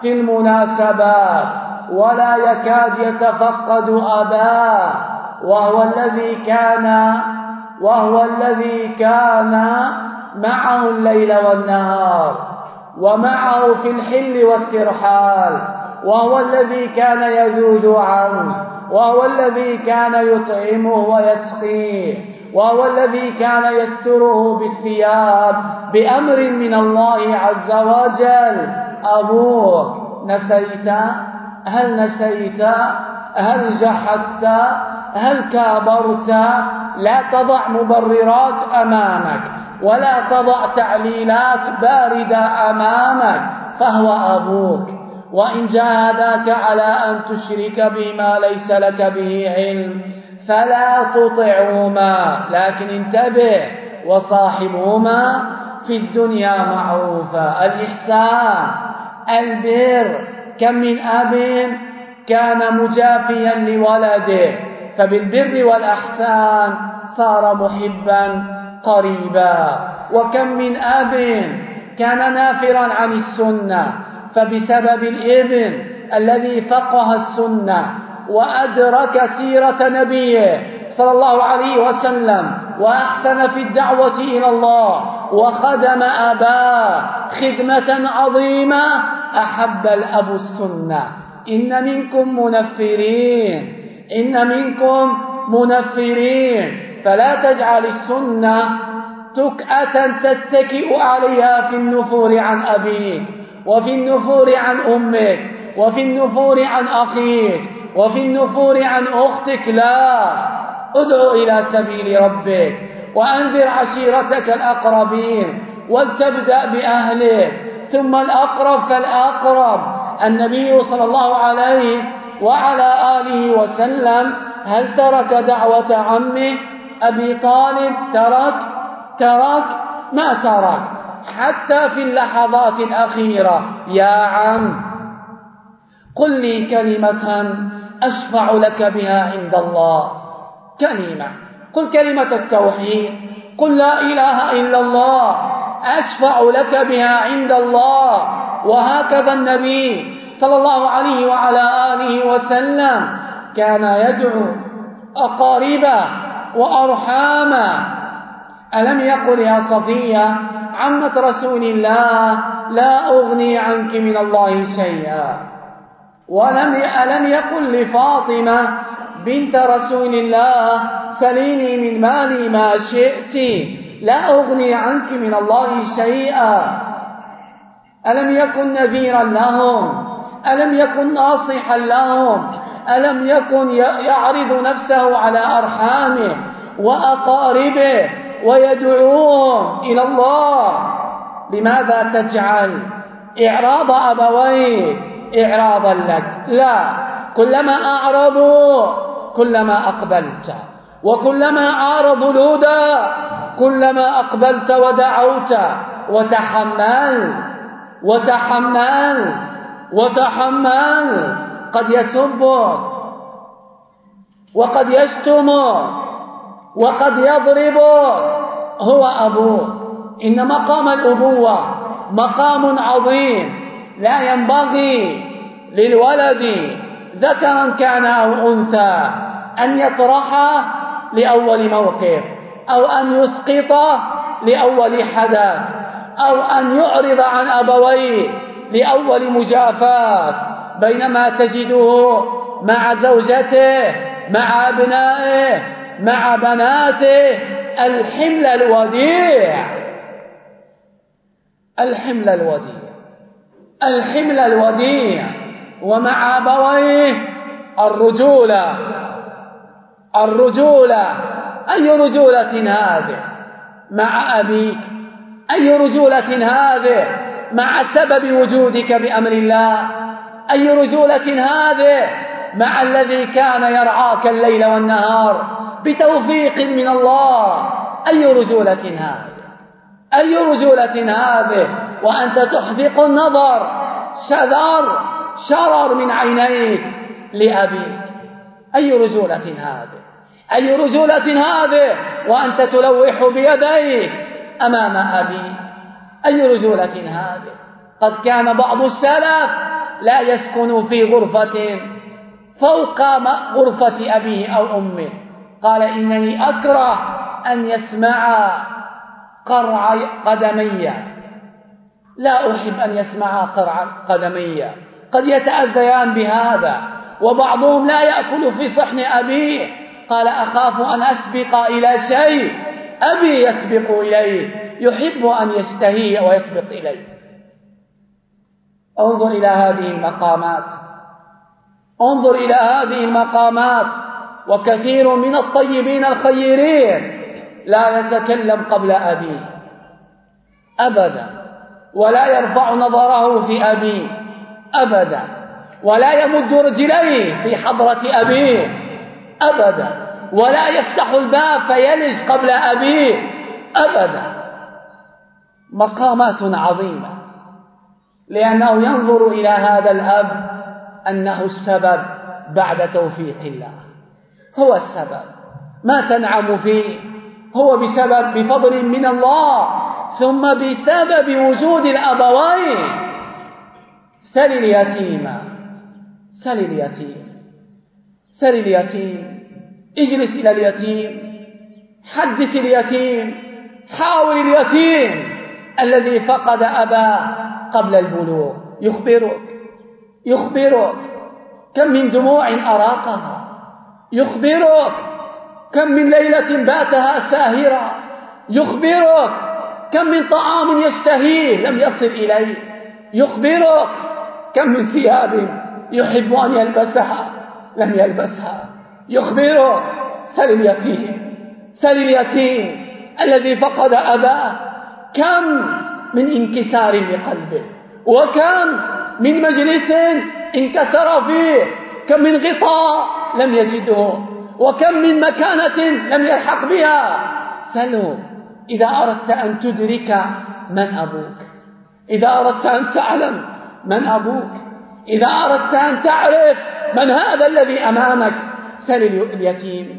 في المناسبات. ولا يكاد يتفقد أباه وهو الذي كان وهو الذي كان معه الليل والنهار ومعه في الحل والترحال وهو الذي كان يذود عنه. وهو الذي كان يطعمه ويسقيه وهو الذي كان يستره بالثياب بأمر من الله عز وجل. أبوك نسيت؟ هل نسيت؟ هل جحدت هل كابرت؟ لا تضع مبررات أمامك ولا تضع تعليلات باردة أمامك فهو أبوك. وإن جاهداك على أن تشرك بما ليس لك به علم فلا تطعهما لكن انتبه وصاحبهما في الدنيا معروفا. الإحسان البر كم من أب كان مجافيا لولده فبالبر والأحسان صار محبا قريبا. وكم من أب كان نافرا عن السنة فبسبب الابن الذي فقه السنة وأدرك سيرة نبيه صلى الله عليه وسلم وأحسن في الدعوة إلى الله وخدم أباه خدمة عظيمة أحب الأب السنة. إن منكم منفرين. إن منكم منفرين. فلا تجعل السنة تكأة تتكئ عليها في النفور عن أبيك. وفي النفور عن أمك وفي النفور عن أخيك وفي النفور عن أختك لا. ادعو إلى سبيل ربك وأنذر عشيرتك الأقربين ولتبدأ بأهلك. ثم الأقرب فالأقرب. النبي صلى الله عليه وعلى آله وسلم هل ترك دعوة عمه؟ أبي طالب ترك؟ ترك؟ ما ترك. حتى في اللحظات الأخيرة يا عم قل لي كلمة أشفع لك بها عند الله. كلمة. قل كلمة التوحيد. قل لا إله إلا الله أشفع لك بها عند الله. وهكذا النبي صلى الله عليه وعلى آله وسلم كان يدعو أقاربه وأرحامه. ألم يقل يا صفية عمة رسول الله لا أغني عنك من الله شيئا. ولم ألم يقل لفاطمة بنت رسول الله سليني من مالي ما شئت لا أغني عنك من الله شيئا. ألم يكن نذيرا لهم؟ ألم يكن ناصحا لهم؟ ألم يكن يعرض نفسه على أرحامه وأقاربه؟ ويدعوهم إلى الله. لماذا تجعل إعراض أبويك إعراضا لك؟ لا كلما أعرضوا كلما أقبلت. وكلما عارضوا الهدى كلما أقبلت ودعوت. وتحملت وتحملت وتحملت. قد يسبك وقد يشتمك. وقد يضربك هو أبوك إن مقام الأبوة. مقام عظيم. لا ينبغي للولد ذكرا كان أو أنثى أن يطرحه لأول موقف أو أن يسقطه لأول حدث أو أن يعرض عن أبويه لأول مجافات. بينما تجده مع زوجته مع أبنائه مع بناته الحمل الوديع. الحمل الوديع. الحمل الوديع. ومع أبويه الرجولة الرجولة أي رجولة هذه؟ مع أبيك. أي رجولة هذه؟ مع سبب وجودك بأمر الله. أي رجولة هذه؟ مع الذي كان يرعاك الليل والنهار بتوفيق من الله. أي رجولة هذه؟ أي رجولة هذه؟ وأنت تحذق النظر. شذر شرر من عينيك لأبيك. أي رجولة هذه؟ أي رجولة هذه؟ وأنت تلوح بيديك أمام أبيك. أي رجولة هذه؟ قد كان بعض السلف لا يسكن في غرفة فوق غرفة أبيه أو أمه. قال إنني أكره أن يسمع قرع قدمي. لا أحب أن يسمع قرع قدمي. قد يتأذيان بهذا وبعضهم لا يأكل في صحن أبيه. قال أخاف أن أسبق إلى شيء. أبي يسبق إليه يحب أن يستهي ويسبق إليه. انظر إلى هذه المقامات. انظر إلى هذه المقامات وكثير من الطيبين الخيرين لا يتكلم قبل أبيه. أبدا. ولا يرفع نظره في أبيه. أبدا. ولا يمد رجليه في حضرة أبيه. أبدا. ولا يفتح الباب فيلج قبل أبيه. أبدا. مقامات عظيمة. لأنه ينظر إلى هذا الأب أنه السبب بعد توفيق الله. هو السبب. ما تنعم فيه. هو بسبب بفضل من الله ثم بسبب وجود الأبوين. سل اليتيم. سل اليتيم. سل اليتيم. اجلس إلى اليتيم. حدث اليتيم. حاول اليتيم. الذي فقد أباه قبل البلوغ. يخبرك. يخبرك كم من دموع أراقها. يخبرك كم من ليلة باتها ساهرة. يخبرك كم من طعام يشتهيه لم يصل إليه. يخبرك كم من ثياب يحب أن يلبسها لم يلبسها. يخبرك سل اليتيم سل اليتيم الذي فقد أباه. كم من انكسار لقلبه. وكم من مجلس انكسر فيه. كم من غطاء لم يجده وكم من مكانة لم يلحق بها. سلوا إذا أردت أن تدرك من أبوك. إذا أردت أن تعلم من أبوك. إذا أردت أن تعرف من هذا الذي أمامك. سل اليتيم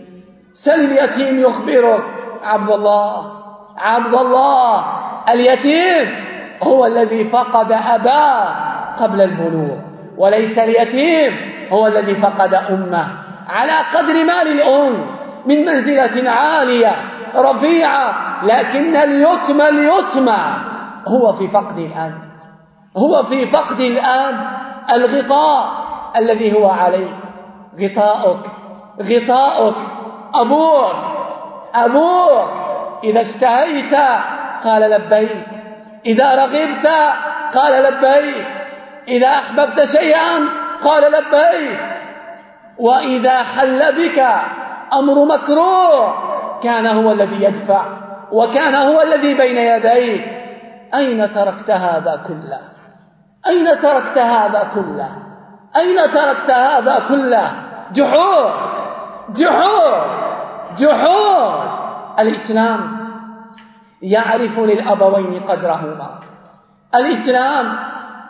سل اليتيم يخبرك. عبد الله عبد الله اليتيم هو الذي فقد أباه. قبل البلوغ وليس اليتيم هو الذي فقد أمة. على قدر مال الأم من منزلة عالية رفيعة لكن اليتم اليتم هو في فقد الآن. هو في فقد الآن الغطاء الذي هو عليك. غطاءك غطاءك أبوك أبوك. إذا اشتهيت قال لبيك. إذا رغبت قال لبيك. إذا أحببت شيئا قال لبيك. وإذا حل بك أمر مكروه. كان هو الذي يدفع وكان هو الذي بين يديك. أين تركت هذا كله؟ أين تركت هذا كله؟ أين تركت هذا كله؟ جحود جحود جحود. الإسلام يعرف للأبوين قدرهما. الإسلام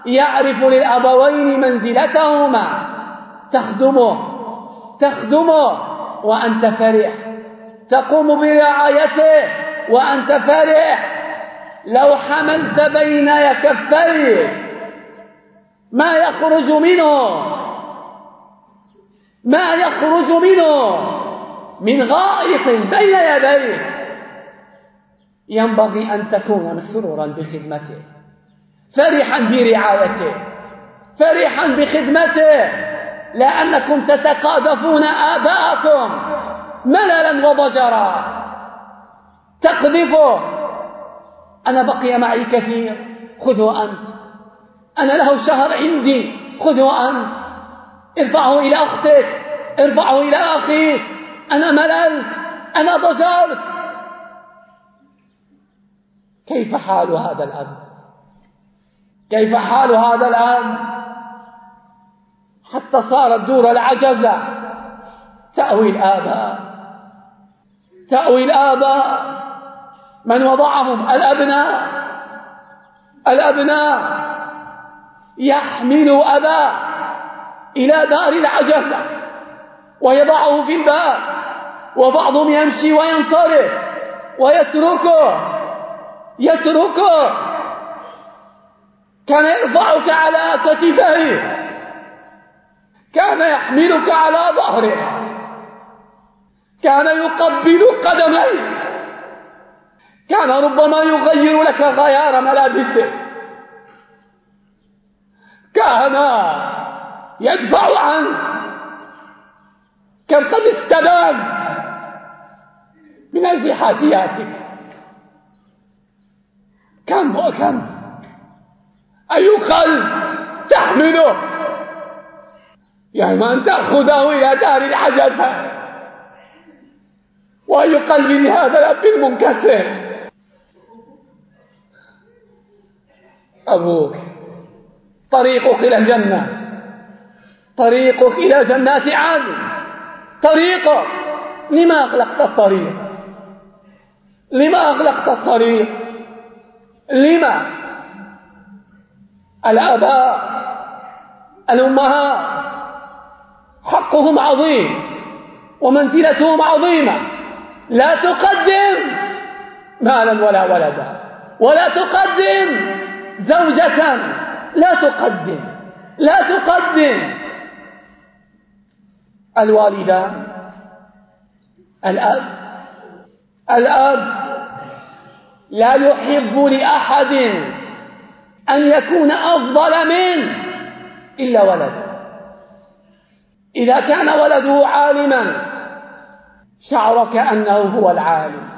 يعرف للأبوين منزلتهما. تخدمه. تخدمه. وأنت فرح. تقوم برعايته. وأنت فرح. لو حملت بين كفيك ما يخرج منه. ما يخرج منه. من غائط بين يديك ينبغي أن تكون مسرورا بخدمته. فرحا برعايته فرحا بخدمته لأنكم تتقاذفون آباءكم مللا وضجرا. تقذفه. أنا بقي معي كثير خذه أنت. أنا له شهر عندي خذه أنت. ارفعه إلى أختك ارفعه إلى أخيك. أنا مللت أنا ضجرت. كيف حال هذا الأب؟ كيف حال هذا الأب حتى صارت دور العجزة. تأوي الآباء تأوي الآباء من وضعهم؟ الأبناء. الأبناء. يحمل أباه إلى دار العجزة. ويضعه في الباب. وبعضهم يمشي وينصرف. ويتركه. يتركه. كان يرفعك على كتفيه كان يحملك على ظهره. كان يقبل قدميك كان ربما يغير لك غيار ملابسك كان يدفع عنك كم قد استدان من أجل حاجياتك كم وكم أي قلب تحمله. يعني أن تأخذه إلى دار العجزة وأي قلب لهذا الأب المنكسر أبوك طريقك إلى الجنة. طريقك إلى جنات عدن. طريقك. لما أغلقت الطريق؟ لما أغلقت الطريق؟ لما؟ الآباء الأمهات حقهم عظيم ومنزلتهم عظيمة. لا تقدم مالا ولا ولدا ولا تقدم زوجة لا تقدم لا تقدم. الوالدان الأب الأب لا يحب لأحد أن يكون أفضل منه إلا ولده إذا كان ولده عالما شعر كأنه هو العالم.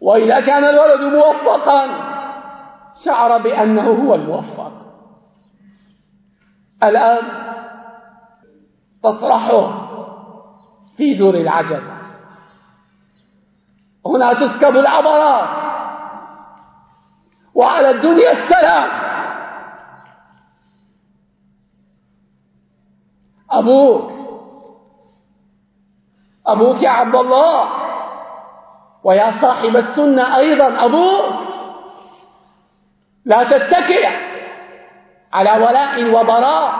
وإذا كان الولد موفقا شعر بأنه هو الموفق. الآن تطرحه في دور العجزة هنا تسكب العبرات وعلى الدنيا السلام. أبوك أبوك يا عبد الله ويا صاحب السنة أيضا أبوك. لا تتكئ على ولاء وبراء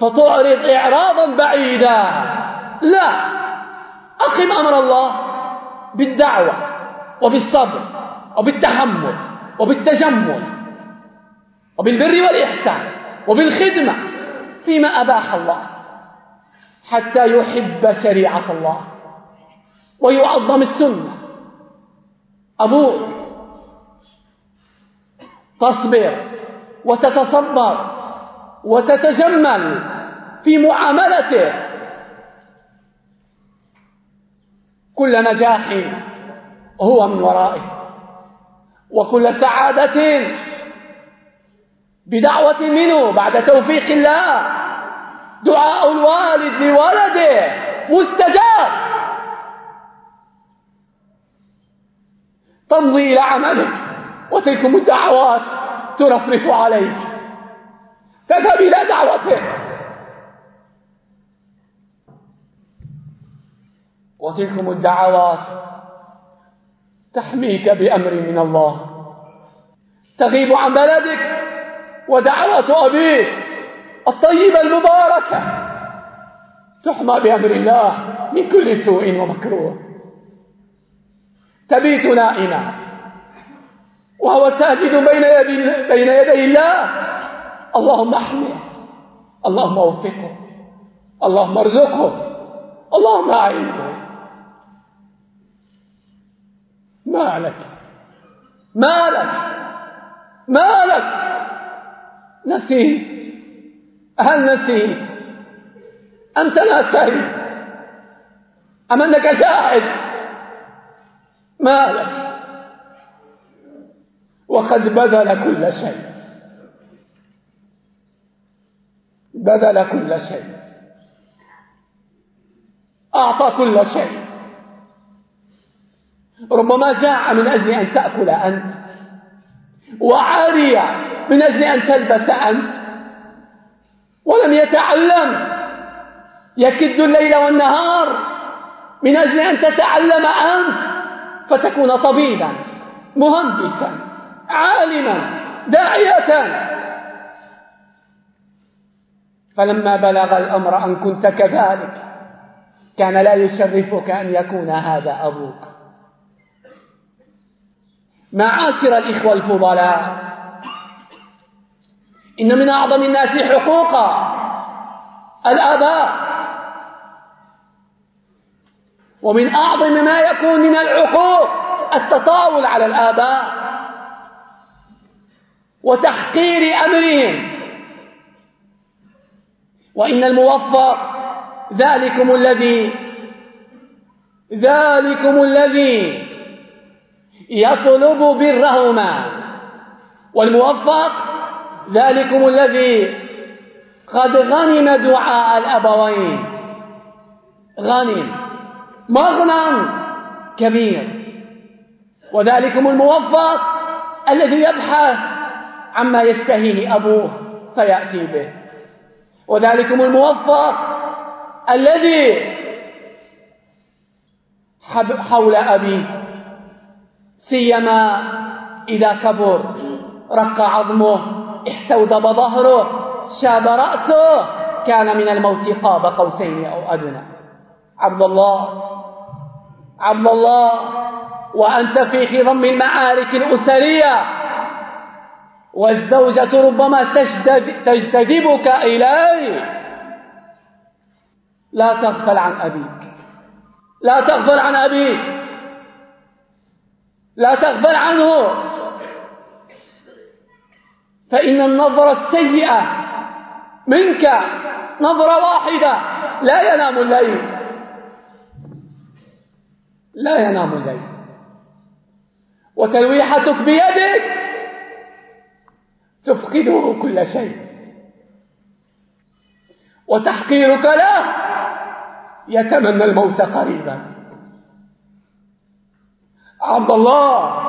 فتعرض إعراضا بعيدا. لا أقم أمر الله بالدعوة وبالصبر. وبالتحمل وبالتجمل وبالبر والإحسان وبالخدمة فيما أباح الله حتى يحب شريعة الله ويعظم السنة. أبوك تصبر وتتصبر وتتجمل في معاملته. كل نجاح هو من ورائه. وكل سعادة بدعوة منه بعد توفيق الله. دعاء الوالد لولده مستجاب. تمضي إلى عملك وتلكم الدعوات ترفرف عليك. تذهب إلى دعوتك وتلكم الدعوات تحميك بأمر من الله. تغيب عن بلدك ودعوة أبيك الطيبة المباركة تحمى بأمر الله من كل سوء ومكروه. تبيت نائما وهو ساجد بين يدي, بين يدي الله. اللهم احميه اللهم وفقه اللهم ارزقه اللهم اعينه. ما لك ما لك ما لك نسيت. هل نسيت؟ أم تناسيت أم أنك شاهد؟ ما لك وقد بذل كل شيء. بذل كل شيء. أعطى كل شيء. ربما جاع من أجل أن تأكل أنت. وعاري من أجل أن تلبس أنت. ولم يتعلم. يكد الليل والنهار من أجل أن تتعلم أنت. فتكون طبيبا مهندسا عالما داعية. فلما بلغ الأمر أن كنت كذلك كان لا يشرفك أن يكون هذا أبوك. معاشر الإخوة الفضلاء. إن من أعظم الناس حقوقا الآباء. ومن أعظم ما يكون من العقوق التطاول على الآباء. وتحقير أمرهم. وإن الموفق ذلكم الذي ذلكم الذي يطلب برهما. والموفق ذلكم الذي قد غنم دعاء الأبوين. غنم. مغنم كبير. وذلكم الموفق الذي يبحث عما يشتهيه أبوه فيأتي به. وذلكم الموفق الذي حول أبيه. سيما إذا كبر رق عظمه احتودب ظهره شاب رأسه كان من الموت قاب قوسين أو أدنى. عبد الله عبد الله وأنت في خضم المعارك الأسرية. والزوجة ربما تجتذبك إليه. لا تغفل عن أبيك. لا تغفل عن أبيك. لا تغفل عنه. فإن النظرة السيئة منك نظرة واحدة لا ينام الليل. لا ينام الليل. وتلويحتك بيدك تفقده كل شيء. وتحقيرك له يتمنى الموت قريبا. عبد الله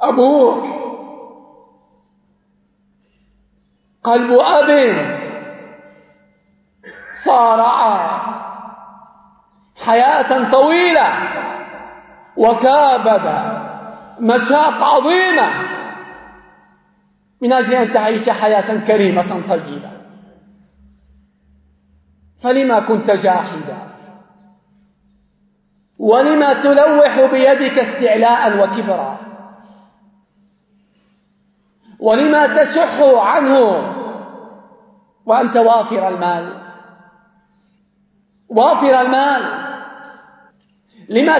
أبوك قلب أب صارع حياة طويلة وكابد مشاق عظيمة. من أجل أن تعيش حياة كريمة طيبة. فلما كنت جاحدا؟ ولما تلوح بيدك استعلاء وكبرا. ولما تشح عنه وأنت وافر المال. وافر المال. لما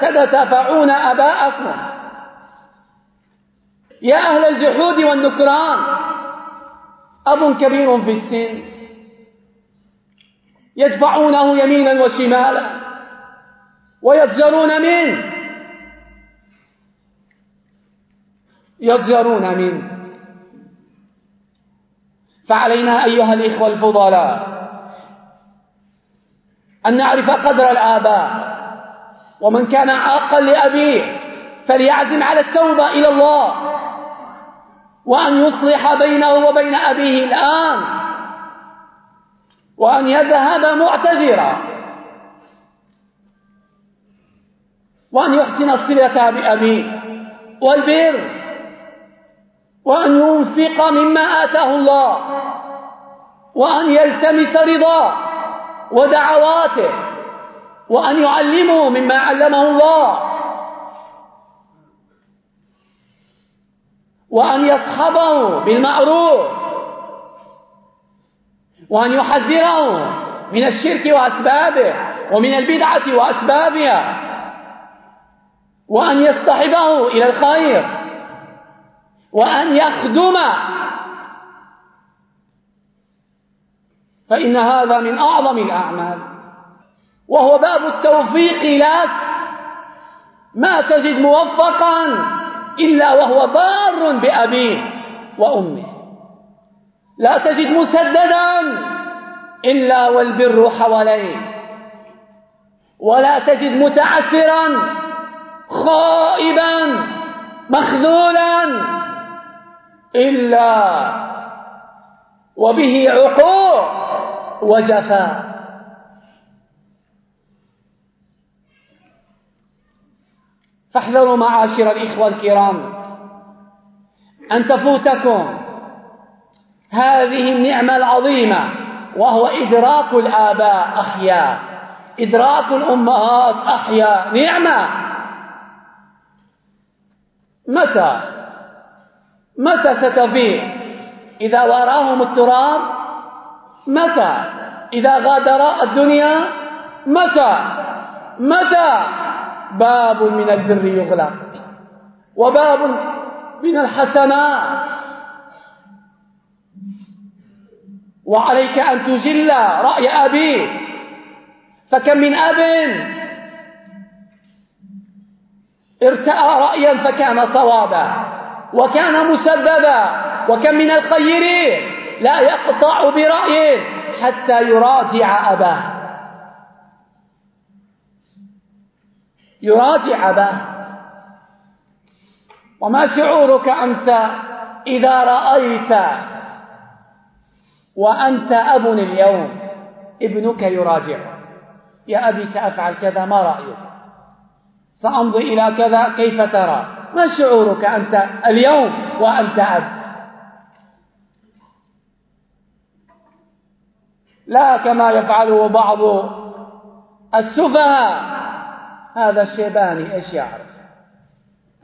تدفعون أباءكم. يا أهل الجحود والنكران. أب كبير في السن. يدفعونه يمينا وشمالا. ويضجرون منه يضجرون منه فعلينا أيها الإخوة الفضلاء أن نعرف قدر الآباء ومن كان عاقا لأبيه فليعزم على التوبة إلى الله وأن يصلح بينه وبين أبيه الآن وأن يذهب معتذرا. وأن يحسن الصلة بأبيه. والبر وأن ينفق مما آتاه الله وأن يلتمس رضاه ودعواته وأن يعلمه مما علمه الله وأن يصحبه بالمعروف وأن يحذره من الشرك وأسبابه ومن البدعة وأسبابها. وأن يصطحبه إلى الخير وأن يخدم. فإن هذا من أعظم الأعمال وهو باب التوفيق لك. ما تجد موفقا إلا وهو بار بأبيه وأمه. لا تجد مسددا إلا والبر حواليه. ولا تجد متعثرا خائبا مخذولا إلا وبه عقوق وجفاء. فاحذروا معاشر الإخوة الكرام أن تفوتكم هذه النعمة العظيمة وهو إدراك الآباء أحياء. إدراك الأمهات أحياء. نعمة متى؟ متى ستفيق إذا واراهم التراب متى؟ إذا غادر الدنيا متى؟ متى؟ باب من البر يغلق وباب من الحسنات وعليك أن تجل رأي أبيك فكم من أب؟ ارتأى رأيا فكان صوابا وكان مسببا وكم من الخيرين لا يقطع برأي حتى يراجع أباه. يراجع أباه. وما شعورك أنت إذا رأيت وأنت أب اليوم؟ ابنك يراجعك. يا أبي سأفعل كذا ما رأيك؟ سأمضي إلى كذا كيف ترى؟ ما شعورك أنت اليوم وأنت أب؟ لا كما يفعله بعض السفهاء. هذا الشيباني إيش يعرف؟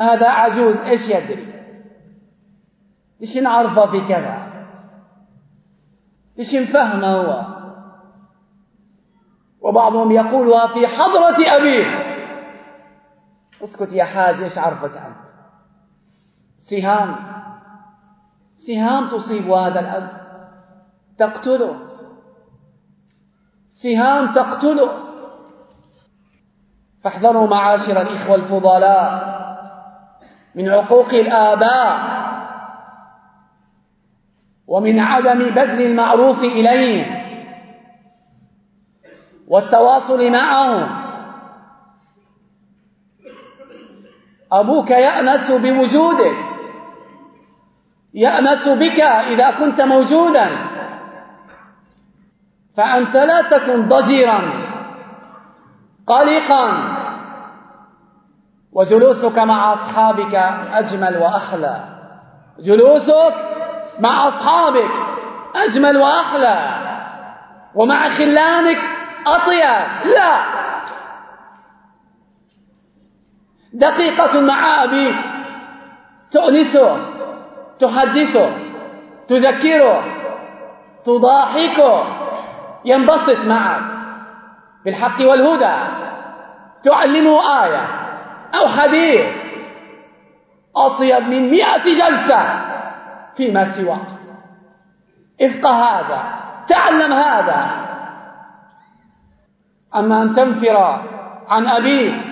هذا عجوز إيش يدري؟ إيش نعرفه في كذا؟ إيش نفهمه هو؟ وبعضهم يقولها في حضرة أبيه. اسكت يا حاج إيش عرفك أنت؟ سهام. سهام تصيب هذا الأب. تقتله. سهام تقتله. فاحذروا معاشر الإخوة الفضلاء من عقوق الآباء ومن عدم بذل المعروف إليهم والتواصل معهم. أبوك يأنس بوجودك. يأنس بك إذا كنت موجودا. فأنت لا تكن ضجرا قلقا. وجلوسك مع أصحابك أجمل وأحلى جلوسك مع أصحابك أجمل وأحلى ومع خلانك أطيب. لا. دقيقة مع أبيك تؤنسه تحدثه تذكره تضاحكه. ينبسط معك. بالحق والهدى. تعلمه آية أو حديث. أطيب من مئة جلسة فيما سواه افقه هذا. تعلم هذا. أما أن تنفر عن أبيك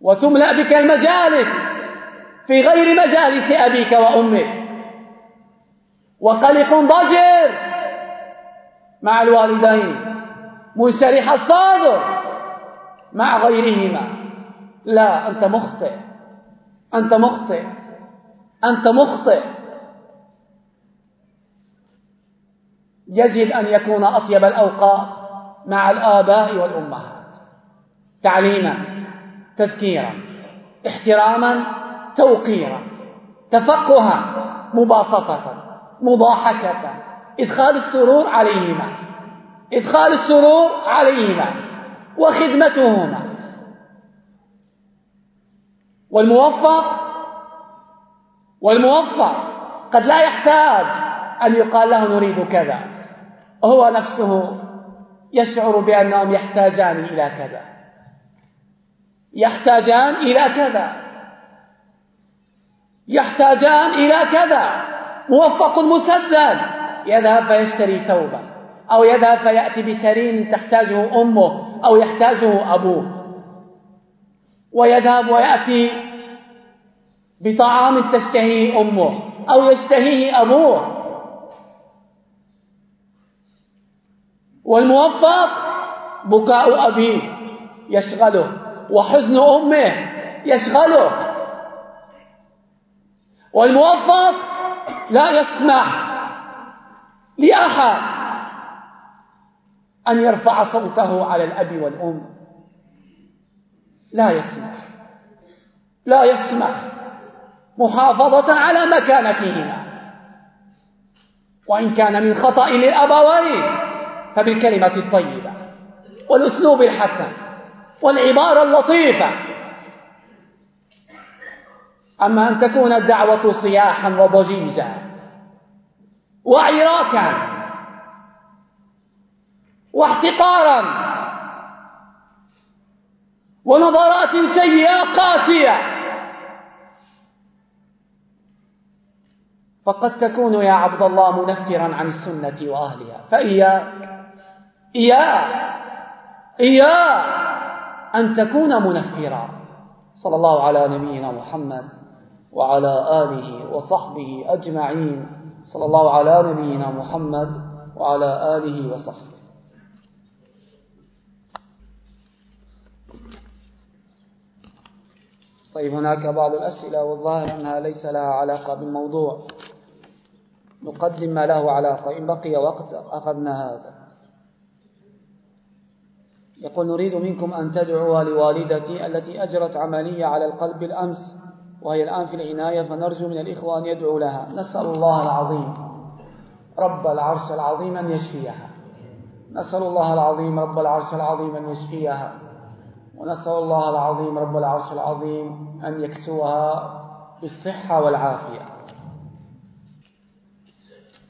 وتملأ بك المجالس في غير مجالس أبيك وأمك. وقلق ضجر مع الوالدين منشرح الصادر مع غيرهما. لا أنت مخطئ أنت مخطئ أنت مخطئ. يجب أن يكون أطيب الأوقات مع الآباء والأمهات. تعليما. تذكيرا احتراما توقيرا تفقها مباسطة مضاحكة إدخال السرور عليهما إدخال السرور عليهما وخدمتهما. والموفق والموفق قد لا يحتاج أن يقال له نريد كذا هو نفسه يشعر بأنهم يحتاجان إلى كذا. يحتاجان إلى كذا. يحتاجان إلى كذا. موفق مسدد. يذهب فيشتري ثوبا أو يذهب فيأتي بسرين تحتاجه أمه أو يحتاجه أبوه. ويذهب ويأتي بطعام تشتهيه أمه أو يشتهيه أبوه. والموفق بكاء أبيه يشغله. وحزن أمه. يشغله. والموفق لا يسمح لأحد أن يرفع صوته على الأب والأم. لا يسمح. لا يسمح محافظة على مكانتهما. وإن كان من خطأ للأبوين فبالكلمة الطيبة والأسلوب الحسن. والعبارة اللطيفة. أما أن تكون الدعوة صياحا وضجيجا وعراكا واحتقارا. ونظرات سيئة قاسية. فقد تكون يا عبد الله منفرا عن السنة وأهلها. فإياك. إياه إياه أن تكون منفرا. صلى الله على نبينا محمد وعلى آله وصحبه أجمعين. صلى الله على نبينا محمد وعلى آله وصحبه. طيب هناك بعض الأسئلة والظاهر أنها ليس لها علاقة بالموضوع. نقدم ما له علاقة. إن بقي وقت أخذنا هذا. يقول نريد منكم أن تدعوا لوالدتي التي أجرت عملية على القلب بالأمس وهي الآن في العناية فنرجو من الإخوة أن يدعوا لها. نسأل الله العظيم رب العرش العظيم أن يشفيها. نسأل الله العظيم رب العرش العظيم أن يشفيها. ونسأل الله العظيم رب العرش العظيم أن يكسوها بالصحة والعافية.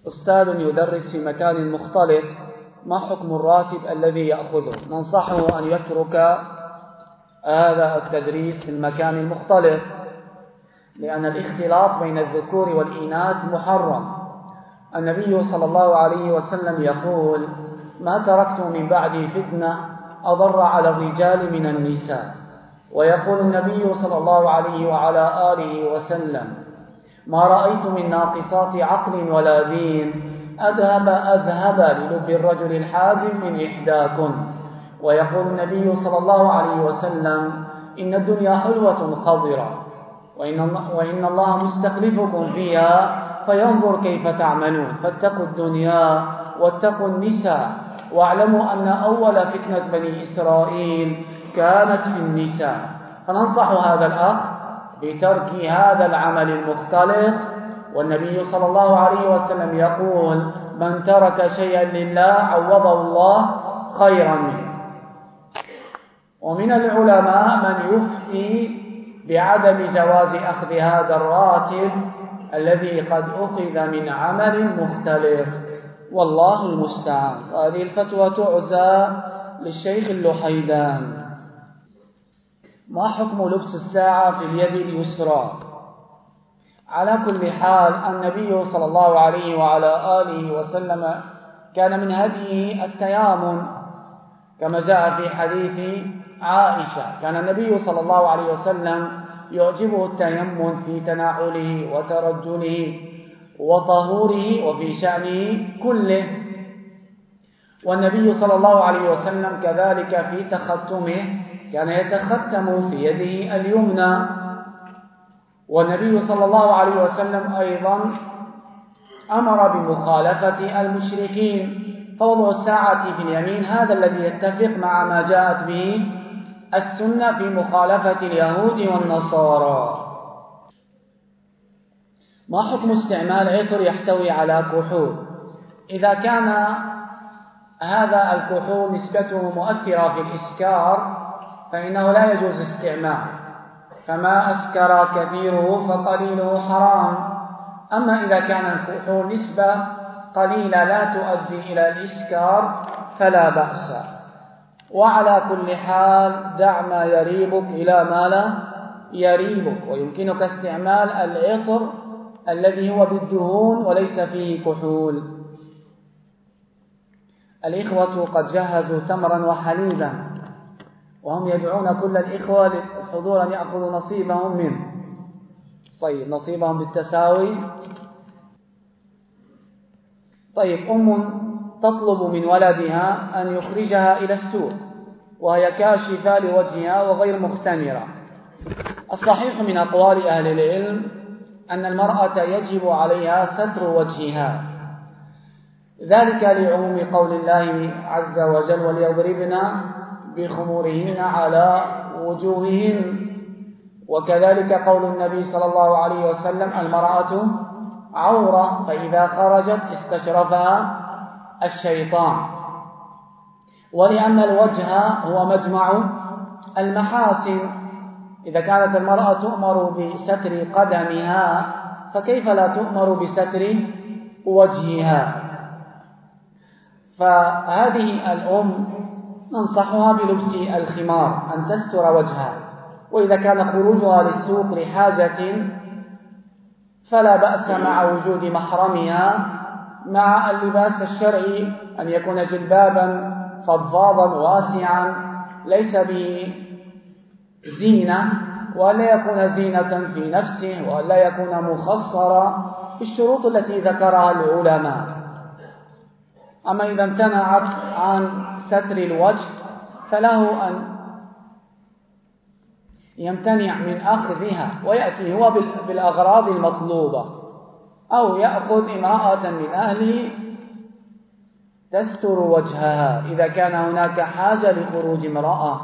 أستاذ يدرس في مكان مختلط. ما حكم الراتب الذي يأخذه؟ ننصحه أن يترك هذا التدريس في المكان المختلط لأن الاختلاط بين الذكور والإناث محرم. النبي صلى الله عليه وسلم يقول ما تركت من بعدي فتنة أضر على الرجال من النساء. ويقول النبي صلى الله عليه وعلى آله وسلم ما رأيت من ناقصات عقل ولا دين أذهب أذهب للب الرجل الحازم من إحداكم ويقول النبي صلى الله عليه وسلم إن الدنيا حلوة خضرة وإن, وإن الله مستخلفكم فيها فينظر كيف تعملون. فاتقوا الدنيا واتقوا النساء واعلموا أن أول فتنة بني إسرائيل كانت في النساء. فننصح هذا الأخ بترك هذا العمل المختلط والنبي صلى الله عليه وسلم يقول من ترك شيئا لله عوضه الله خيرا منه. ومن العلماء من يفتي بعدم جواز أخذ هذا الراتب الذي قد أخذ من عمل مختلف والله المستعان. هذه الفتوى تعزى للشيخ اللحيدان. ما حكم لبس الساعة في اليد اليسرى؟ على كل حال النبي صلى الله عليه وعلى آله وسلم كان من هديه التيامن كما جاء في حديث عائشة. كان النبي صلى الله عليه وسلم يعجبه التيمم في تناوله وترجله وطهوره وفي شأنه كله. والنبي صلى الله عليه وسلم كذلك في تختمه كان يتختم في يده اليمنى. والنبي صلى الله عليه وسلم أيضا أمر بمخالفة المشركين فوضع الساعة في اليمين هذا الذي يتفق مع ما جاءت به السنة في مخالفة اليهود والنصارى. ما حكم استعمال عطر يحتوي على كحول؟ إذا كان هذا الكحول نسبته مؤثرة في الإسكار فإنه لا يجوز استعماله. فما أسكر كثيره فقليله حرام. أما إذا كان الكحول نسبة قليلة لا تؤدي إلى الإسكار فلا بأس. وعلى كل حال دع ما يريبك إلى ما لا يريبك. ويمكنك استعمال العطر الذي هو بالدهون وليس فيه كحول. الإخوة قد جهزوا تمرا وحليبا وهم يدعون كل الإخوة للحضور أن يأخذوا نصيبهم منه طيب نصيبهم بالتساوي. طيب أم تطلب من ولدها أن يخرجها إلى السوق وهي كاشفة لوجهها وغير مختمرة. الصحيح من أقوال أهل العلم أن المرأة يجب عليها ستر وجهها. ذلك لعموم قول الله عز وجل وليضربن بخمورهن على وجوههن. وكذلك قول النبي صلى الله عليه وسلم المرأة عورة فإذا خرجت استشرفها الشيطان. ولأن الوجه هو مجمع المحاسن. إذا كانت المرأة تؤمر بستر قدمها فكيف لا تؤمر بستر وجهها؟ فهذه الأم ننصحها بلبس الخمار أن تستر وجهها. وإذا كان خروجها للسوق لحاجة فلا بأس مع وجود محرمها مع اللباس الشرعي أن يكون جلبابا فضفاضا واسعا. ليس به زينة ولا يكون زينة في نفسه ولا يكون مخصرا بالشروط التي ذكرها العلماء. أما إذا امتنعت عن ستر الوجه فله أن يمتنع من أخذها ويأتي هو بالأغراض المطلوبة أو يأخذ امرأة من أهله تستر وجهها إذا كان هناك حاجة لخروج امرأة.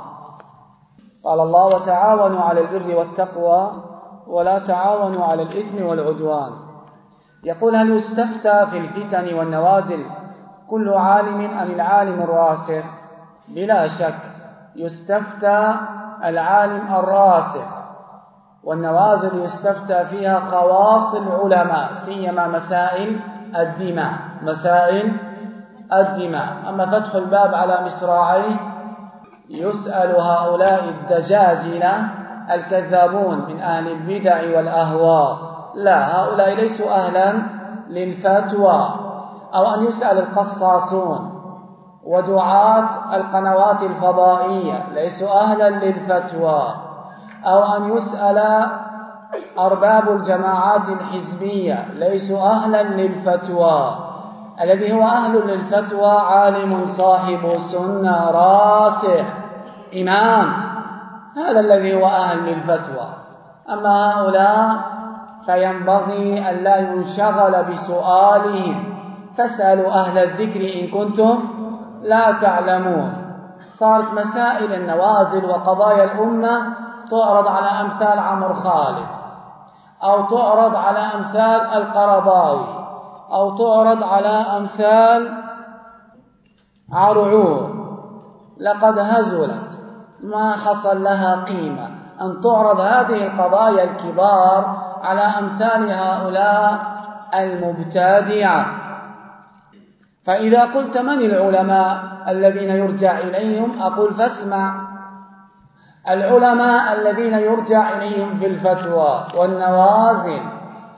قال الله وتعاونوا على البر والتقوى ولا تعاونوا على الإثم والعدوان. يقول هل يستفتى في الفتن والنوازل كل عالم أم العالم الراسخ؟ بلا شك يستفتى العالم الراسخ والنوازل يستفتى فيها خواص العلماء سيما مسائل الدماء مسائل الدماء. أما فتح الباب على مصراعيه يسأل هؤلاء الدجاجلة الكذابون من أهل البدع والأهواء. لا هؤلاء ليسوا أهلا للفتوى. أو أن يسأل القصاصون ودعاة القنوات الفضائية ليسوا أهلا للفتوى. أو أن يسأل أرباب الجماعات الحزبية ليسوا أهلا للفتوى. الذي هو أهل للفتوى عالم صاحب سنة راسخ إمام. هذا الذي هو أهل للفتوى. أما هؤلاء فينبغي أن لا ينشغل بسؤالهم فاسألوا أهل الذكر إن كنتم لا تعلمون. صارت مسائل النوازل وقضايا الأمة تعرض على أمثال عمرو خالد أو تعرض على أمثال القرضاوي أو تعرض على أمثال عرعور لقد هزلت ما حصل لها قيمة أن تعرض هذه القضايا الكبار على أمثال هؤلاء المبتدعة. فإذا قلت من العلماء الذين يرجع إليهم؟ أقول فاسمع. العلماء الذين يرجع إليهم في الفتوى والنوازل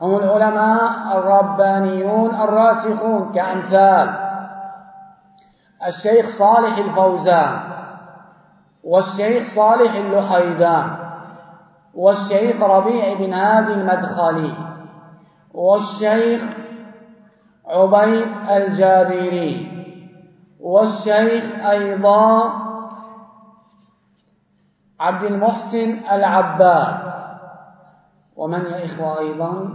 هم العلماء الربانيون الراسخون كأمثال. الشيخ صالح الفوزان والشيخ صالح اللحيدان والشيخ ربيع بن هادي المدخلي والشيخ عبيد الجابري والشيخ أيضا عبد المحسن العباد ومن يا إخوة أيضا؟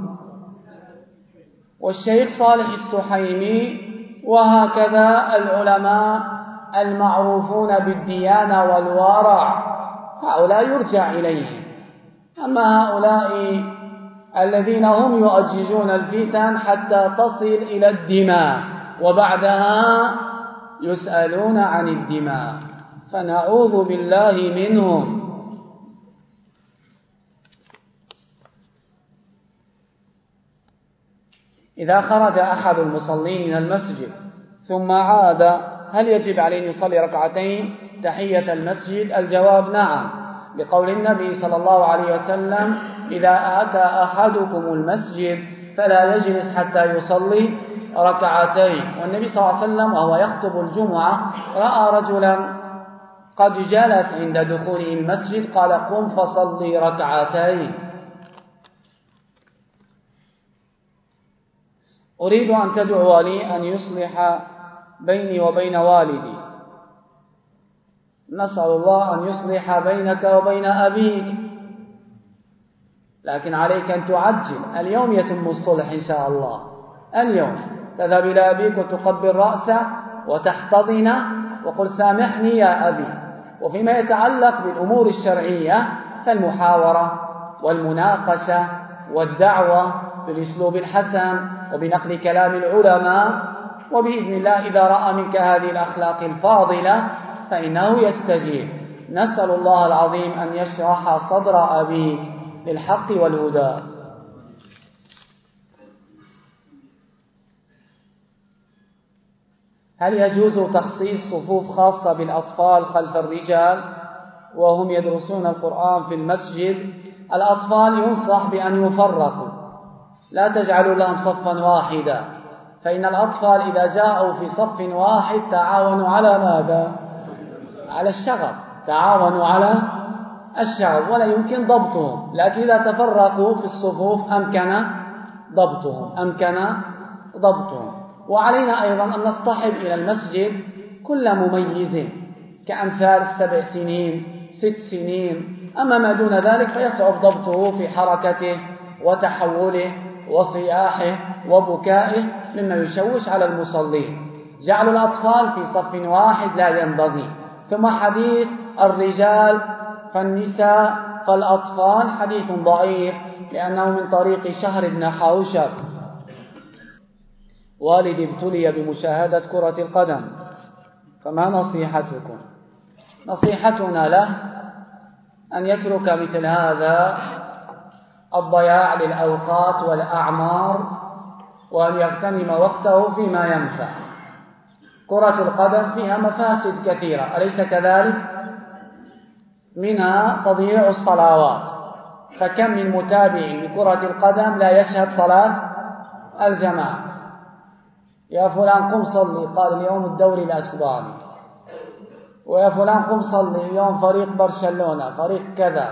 والشيخ صالح السحيمي وهكذا العلماء المعروفون بالديانة والورع. هؤلاء يرجع إليهم. أما هؤلاء الذين هم يؤججون الفتن حتى تصل إلى الدماء وبعدها يسألون عن الدماء. فنعوذ بالله منهم. إذا خرج أحد المصلين من المسجد ثم عاد هل يجب عليه يصلي ركعتين؟ تحية المسجد؟ الجواب نعم. لقول النبي صلى الله عليه وسلم إذا أتى أحدكم المسجد فلا يجلس حتى يصلي ركعتين. والنبي صلى الله عليه وسلم وهو يخطب الجمعة رأى رجلا قد جلس عند دخوله المسجد قال قم فصلي ركعتين. أريد أن تدعو لي أن يصلح بيني وبين والدي. نسأل الله أن يصلح بينك وبين أبيك. لكن عليك أن تعجل. اليوم يتم الصلح إن شاء الله. اليوم تذهب إلى أبيك وتقبل رأسه وتحتضنه وقل سامحني يا أبي. وفيما يتعلق بالأمور الشرعية فالمحاورة والمناقشة والدعوة بالأسلوب الحسن وبنقل كلام العلماء. وبإذن الله إذا رأى منك هذه الأخلاق الفاضلة فإنه يستجيب. نسأل الله العظيم أن يشرح صدر أبيك. للحق والهدى. هل يجوز تخصيص صفوف خاصة بالأطفال خلف الرجال وهم يدرسون القرآن في المسجد؟ الأطفال ينصح بأن يفرقوا. لا تجعلوا لهم صفا واحدا. فإن الأطفال إذا جاءوا في صف واحد تعاونوا على ماذا؟ على الشغب تعاونوا على الشغب ولا يمكن ضبطهم لكن إذا تفرقوا في الصفوف أمكن ضبطهم أمكن ضبطهم. وعلينا أيضا أن نصطحب إلى المسجد كل مميز كأمثال السبع سنين ست سنين. أما ما دون ذلك فيصعب ضبطه في حركته وتحوله وصياحه وبكائه مما يشوش على المصلين. جعل الأطفال في صف واحد لا ينبغي ثم حديث الرجال فالنساء فالأطفال حديث ضعيف لأنه من طريق شهر بن حوشب. والدي ابتلي بمشاهدة كرة القدم. فما نصيحتكم؟ نصيحتنا له أن يترك مثل هذا الضياع للأوقات والأعمار وأن يغتنم وقته فيما ينفع. كرة القدم فيها مفاسد كثيرة أليس كذلك؟ منها تضييع الصلوات. فكم من متابع لكرة القدم لا يشهد صلاة الجماعة. يا فلان قم صلي قال اليوم الدوري الأسباني. ويا فلان قم صلي اليوم فريق برشلونة فريق كذا.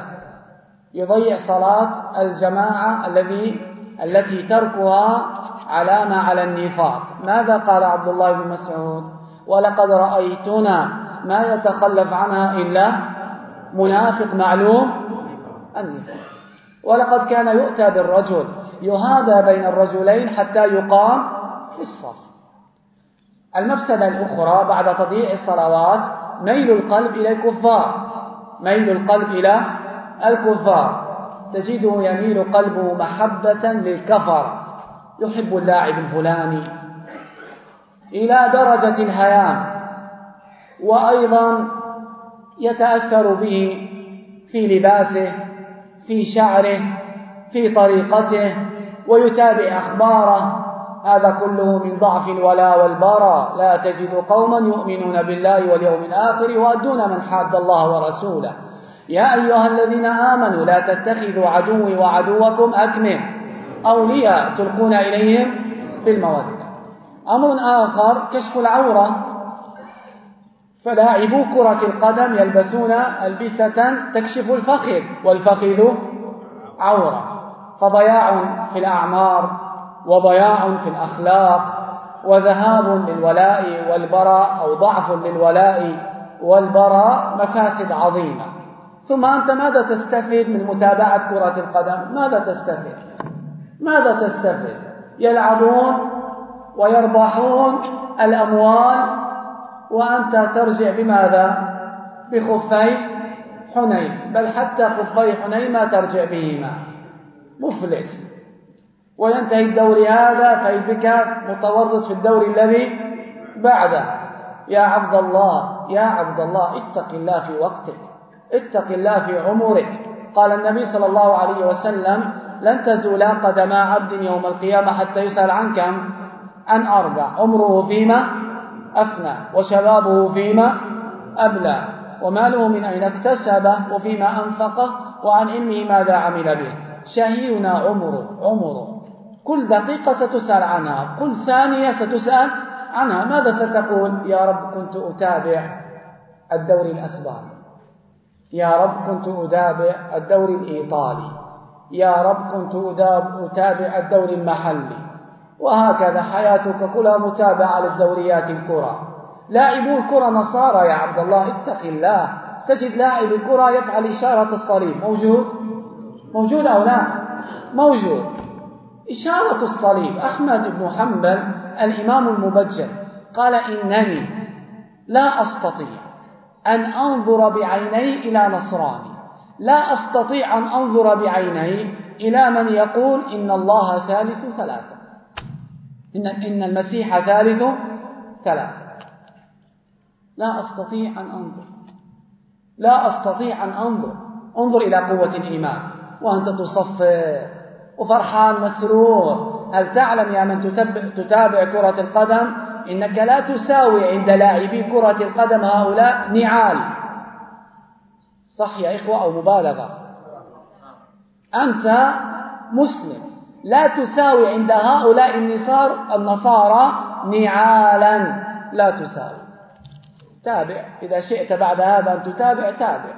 يضيع صلاة الجماعة الذي التي تركها علامة على النفاق. ماذا قال عبد الله بن مسعود؟ ولقد رأيتنا ما يتخلف عنها إلا منافق معلوم النفاق. ولقد كان يؤتى بالرجل يهادى بين الرجلين حتى يقام في الصف. المفسدة الأخرى بعد تضييع الصلوات ميل القلب إلى الكفار. ميل القلب إلى الكفار. تجده يميل قلبه محبة للكفر. يحب اللاعب الفلاني إلى درجة الهيام. وأيضا يتأثر به في لباسه في شعره في طريقته ويتابع أخباره. هذا كله من ضعف الولاء والبراء. لا تجد قوما يؤمنون بالله واليوم الآخر يؤدون من حاد الله ورسوله. يا أيها الذين آمنوا لا تتخذوا عدوي وعدوكم أكمل أولياء تلقون إليهم بالمودة. أمر آخر كشف العورة. فلاعبو كرة القدم يلبسون ألبسة تكشف الفخذ والفخذ عورة. فضياع في الأعمار وضياع في الأخلاق وذهاب للولاء والبراء أو ضعف للولاء والبراء مفاسد عظيمة. ثم أنت ماذا تستفيد من متابعة كرة القدم؟ ماذا تستفيد؟ ماذا تستفيد؟ يلعبون ويربحون الأموال وأنت ترجع بماذا؟ بخفي حنين. بل حتى خفي حنين ما ترجع بهما. مفلس. وينتهي الدوري هذا فإذا متورط في الدوري الذي بعده. يا عبد الله يا عبد الله اتق الله في وقتك. اتق الله في عمرك. قال النبي صلى الله عليه وسلم لن تزولا قدما عبد يوم القيامة حتى يسأل عن كم؟ عن أربع. عمره فيما أفنى وشبابه فيما أبلى وماله من أين اكتسبه وفيما أنفقه وعن علمه ماذا عمل به؟ شهينا عمره عمره كل دقيقة ستسأل عنها كل ثانية ستسأل عنها. ماذا ستقول؟ يا رب كنت أتابع الدوري الأسباني يا رب كنت أتابع الدوري الإيطالي. يا رب كنت أتابع الدوري المحلي. وهكذا حياتك كلها متابعة للدوريات الكرة. لاعبو الكرة نصارى يا عبد الله اتق الله. تجد لاعب الكرة يفعل إشارة الصليب. موجود؟ موجود أو لا؟ موجود. إشارة الصليب. أحمد بن حنبل الإمام المبجل قال إنني لا أستطيع أن أنظر بعيني إلى نصراني. لا أستطيع أن أنظر بعيني إلى من يقول إن الله ثالث ثلاثة. إن, إن المسيح ثالث ثلاثة لا أستطيع أن أنظر. لا أستطيع أن أنظر. انظر إلى قوة الإيمان. وأنت تصفق. وفرحان مسرور. هل تعلم يا من تتابع كرة القدم؟ إنك لا تساوي عند لاعبي كرة القدم هؤلاء نعال. صح يا إخوة أو مبالغة؟ أنت مسلم. لا تساوي عند هؤلاء النصار النصارى نعالا. لا تساوي. تابع. إذا شئت بعد هذا أن تتابع تابع.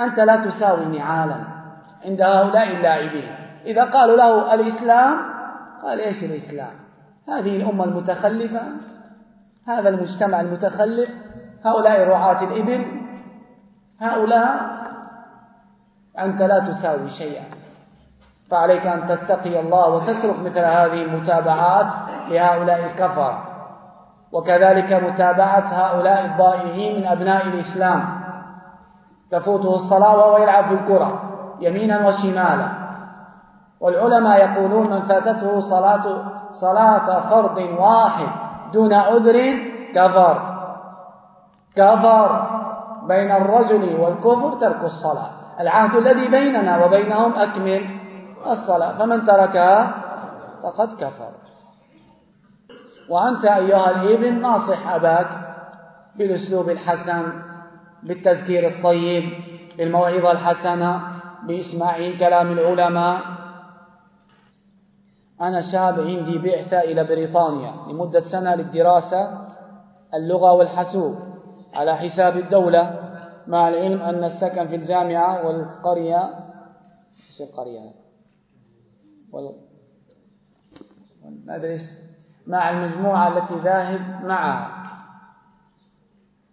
أنت لا تساوي نعالا عند هؤلاء اللاعبين. إذا قالوا له الإسلام قال إيش الإسلام؟ هذه الأمة المتخلفة هذا المجتمع المتخلف هؤلاء رعاة الإبل هؤلاء. أنت لا تساوي شيئا. فعليك أن تتقي الله وتترك مثل هذه المتابعات لهؤلاء الكفر. وكذلك متابعة هؤلاء الضائعين من أبناء الإسلام. تفوته الصلاة وهو يلعب في الكرة يمينا وشمالا. والعلماء يقولون من فاتته صلاة صلاة فرض واحد دون عذر كفر. كفر بين الرجل والكفر ترك الصلاة. العهد الذي بيننا وبينهم أكمل. الصلاة. فمن تركها فقد كفر. وأنت أيها الإبن ناصح أباك بالأسلوب الحسن بالتذكير الطيب بالموعظة الحسنة بإسماع كلام العلماء. أنا شاب عندي بعثة إلى بريطانيا لمدة سنة للدراسة اللغة والحاسوب. على حساب الدولة مع العلم أن السكن في الجامعة والقرية إيش القرية وال... ما أدري مع المجموعة التي ذاهب معها.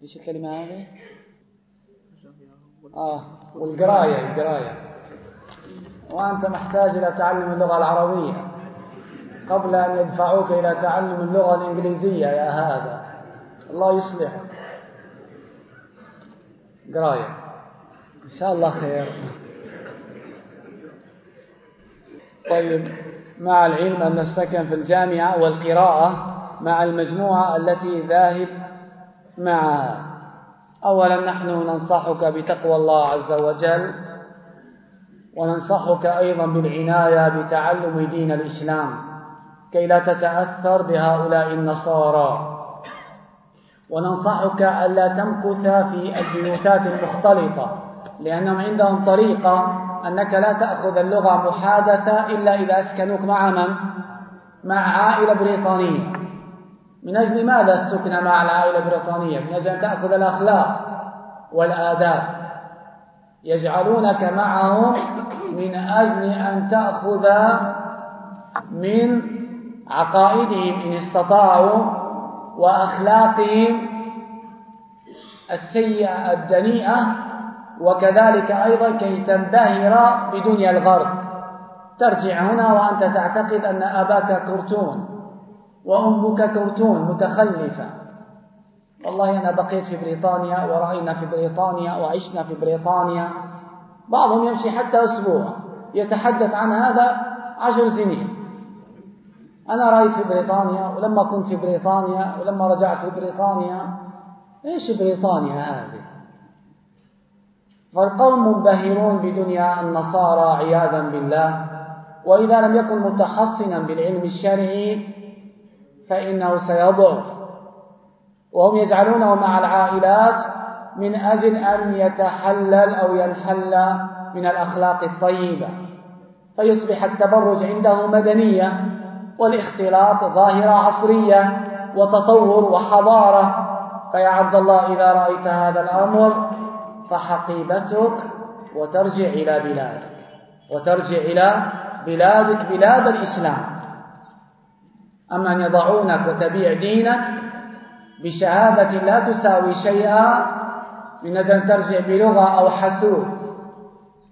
إيش الكلمة هذه؟ آه والقراية القراية. وأنت محتاج إلى تعلم اللغة العربية. قبل أن يدفعوك إلى تعلم اللغة الإنجليزية يا هذا. الله يصلحك قراية. إن شاء الله خير. طيب مع العلم أن نسكن في الجامعة والقراءة مع المجموعة التي ذاهب معها. أولا نحن ننصحك بتقوى الله عز وجل وننصحك أيضا بالعناية بتعلم دين الإسلام كي لا تتأثر بهؤلاء النصارى. وننصحك ألا تمكث في البيوتات المختلطة لأنهم عندهم طريقة أنك لا تأخذ اللغة محادثة إلا إذا أسكنوك مع من؟ مع عائلة بريطانية. من أجل ماذا السكنة مع العائلة البريطانية؟ من أجل أن تأخذ الأخلاق والآداب. يجعلونك معهم من أجل أن تأخذ من عقائدهم إن استطاعوا وأخلاقهم السيئة الدنيئة وكذلك أيضا كي تنبهر بدنيا الغرب. ترجع هنا وأنت تعتقد أن أباك كرتون وأمك كرتون متخلفة. والله أنا بقيت في بريطانيا ورأينا في بريطانيا وعشنا في بريطانيا. بعضهم يمشي حتى أسبوع يتحدث عن هذا عشر سنين. أنا رأيت في بريطانيا ولما كنت في بريطانيا ولما رجعت في بريطانيا. إيش بريطانيا هذه؟ فالقوم منبهرون بدنيا النصارى عياذا بالله وإذا لم يكن متحصنا بالعلم الشرعي فإنه سيضعف. وهم يجعلونه مع العائلات من أجل أن يتحلل أو ينحل من الأخلاق الطيبة فيصبح التبرج عنده مدنية والاختلاط ظاهرة عصرية وتطور وحضارة. فيا عبد الله إذا رأيت هذا الأمر فحقيبتك وترجع إلى بلادك وترجع إلى بلادك بلاد الإسلام. أما أن يضعونك وتبيع دينك بشهادة لا تساوي شيئا من أن ترجع بلغة أو حسوب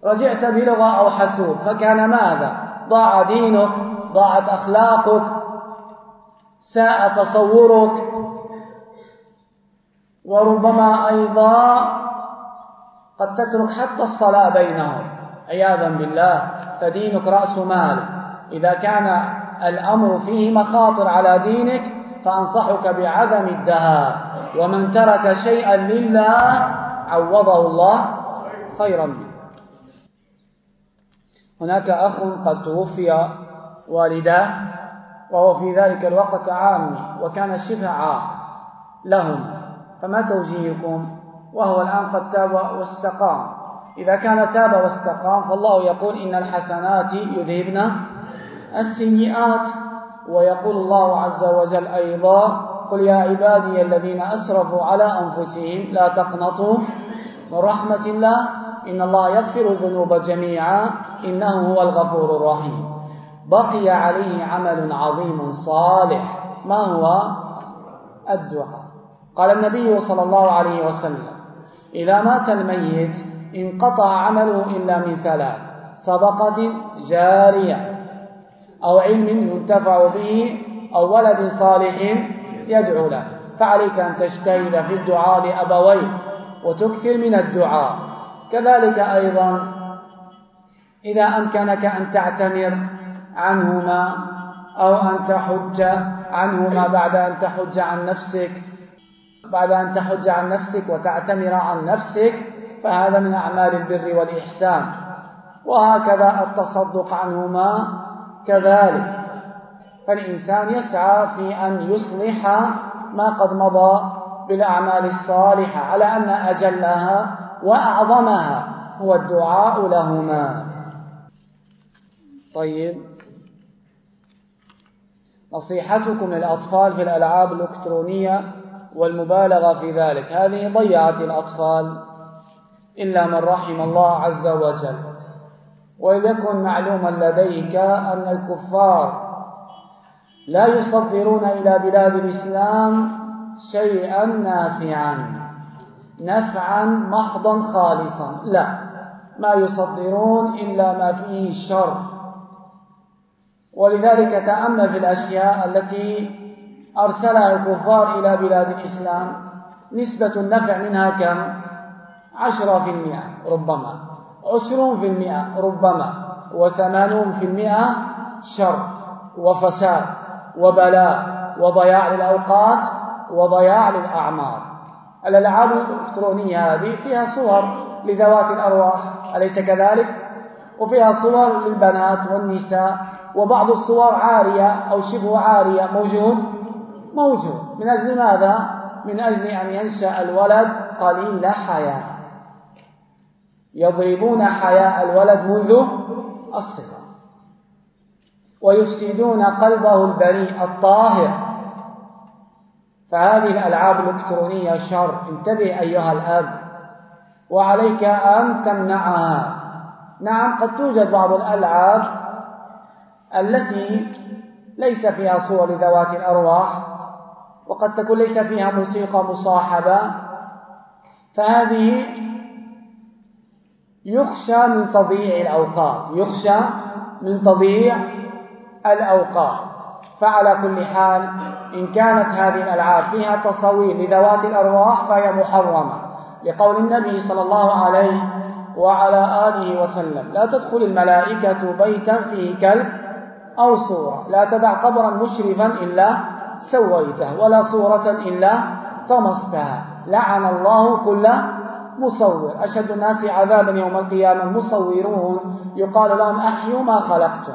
رجعت بلغة أو حسوب فكان ماذا؟ ضاع دينك ضاعت أخلاقك ساء تصورك وربما أيضا قد تترك حتى الصلاة بينهم. عياذا بالله فدينك رأس مال. إذا كان الأمر فيه مخاطر على دينك فأنصحك بعدم الدهاء. ومن ترك شيئا لله عوضه الله خيرا منه. هناك أخ قد توفي والداه وهو في ذلك الوقت عامي وكان شبه عاق لهما فما توجيهكم؟ وهو الآن قد تاب واستقام. إذا كان تاب واستقام فالله يقول إن الحسنات يذهبن السيئات ويقول الله عز وجل أيضا قل يا عبادي الذين أسرفوا على أنفسهم لا تقنطوا من رحمة الله إن الله يغفر الذنوب جميعا إنه هو الغفور الرحيم. بقي عليه عمل عظيم صالح ما هو؟ الدعاء. قال النبي صلى الله عليه وسلم إذا مات الميت انقطع عمله إلا من ثلاث صدقة جارية أو علم ينتفع به أو ولد صالح يدعو له. فعليك أن تجتهد في الدعاء لأبويك وتكثر من الدعاء. كذلك أيضا إذا أمكنك أن تعتمر عنهما أو أن تحج عنهما بعد أن تحج عن نفسك بعد أن تحج عن نفسك وتعتمر عن نفسك فهذا من أعمال البر والإحسان. وهكذا التصدق عنهما كذلك. فالإنسان يسعى في أن يصلح ما قد مضى بالأعمال الصالحة على أن أجلها وأعظمها هو الدعاء لهما. طيب. نصيحتكم للأطفال في الألعاب الإلكترونية والمبالغة في ذلك. هذه ضيعت الأطفال إلا من رحم الله عز وجل. وليكن معلوما لديك أن الكفار لا يصدرون إلى بلاد الإسلام شيئا نافعا نفعا محضا خالصا. لا ما يصدرون إلا ما فيه الشر ولذلك تأمل في الأشياء التي أرسلها الكفار إلى بلاد الإسلام. نسبة النفع منها كم؟ عشرة في المئة ربما. عشرون في المئة ربما. وثمانون في المئة شر وفساد وبلاء وضياع للأوقات وضياع للأعمار. الألعاب الإلكترونية هذه فيها صور لذوات الأرواح أليس كذلك؟ وفيها صور للبنات والنساء وبعض الصور عارية أو شبه عارية موجود موجود. من أجل ماذا؟ من أجل أن ينشأ الولد قليل حياة. يضربون حياء الولد منذ الصغر. ويفسدون قلبه البريء الطاهر. فهذه الألعاب الإلكترونية شر. انتبه أيها الأب. وعليك أن تمنعها. نعم قد توجد بعض الألعاب التي ليس فيها صور لذوات الأرواح. وقد تكون ليس فيها موسيقى مصاحبة فهذه يخشى من تضييع الأوقات يخشى من تضييع الأوقات. فعلى كل حال إن كانت هذه الألعاب فيها تصوير لذوات الأرواح فهي محرمة. لقول النبي صلى الله عليه وعلى آله وسلم لا تدخل الملائكة بيتا فيه كلب أو صورة لا تدع قبرا مشرفا إلا سويته ولا صورة إلا طمستها. لعن الله كل مصور. أشد الناس عذابا يوم القيامة. المصورون يقال لهم أحيوا ما خلقتم.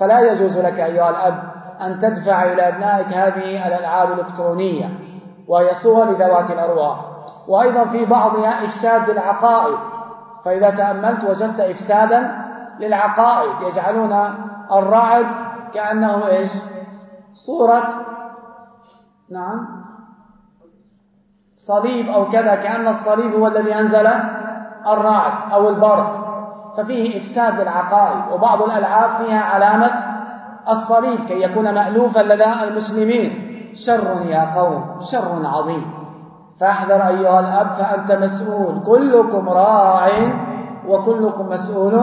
فلا يجوز لك أيها الأب أن تدفع إلى أبنائك هذه الألعاب الإلكترونية وهي صور لذوات الأرواح. وأيضا في بعضها إفساد للعقائد. فإذا تأملت وجدت إفسادا للعقائد يجعلون الرعد كأنه إيش؟ صورة نعم. صليب أو كذا كأن الصليب هو الذي أنزل الرعد أو البرق ففيه إفساد للعقائد وبعض الألعاب فيها علامة الصليب كي يكون مألوفا لدى المسلمين. شر يا قوم شر عظيم. فاحذر أيها الأب فأنت مسؤول. كلكم راع وكلكم مسؤول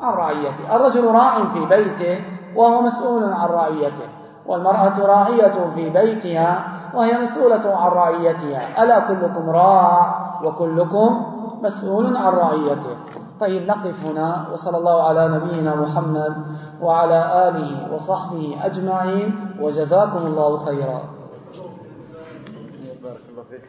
عن رعيته. الرجل راع في بيته وهو مسؤول عن رعيته. والمرأة راعية في بيتها وهي مسؤولة عن رعيتها. ألا كلكم راع وكلكم مسؤول عن رعيته. طيب نقف هنا وصلى الله على نبينا محمد وعلى آله وصحبه أجمعين وجزاكم الله خيرا. بارك الله فيك.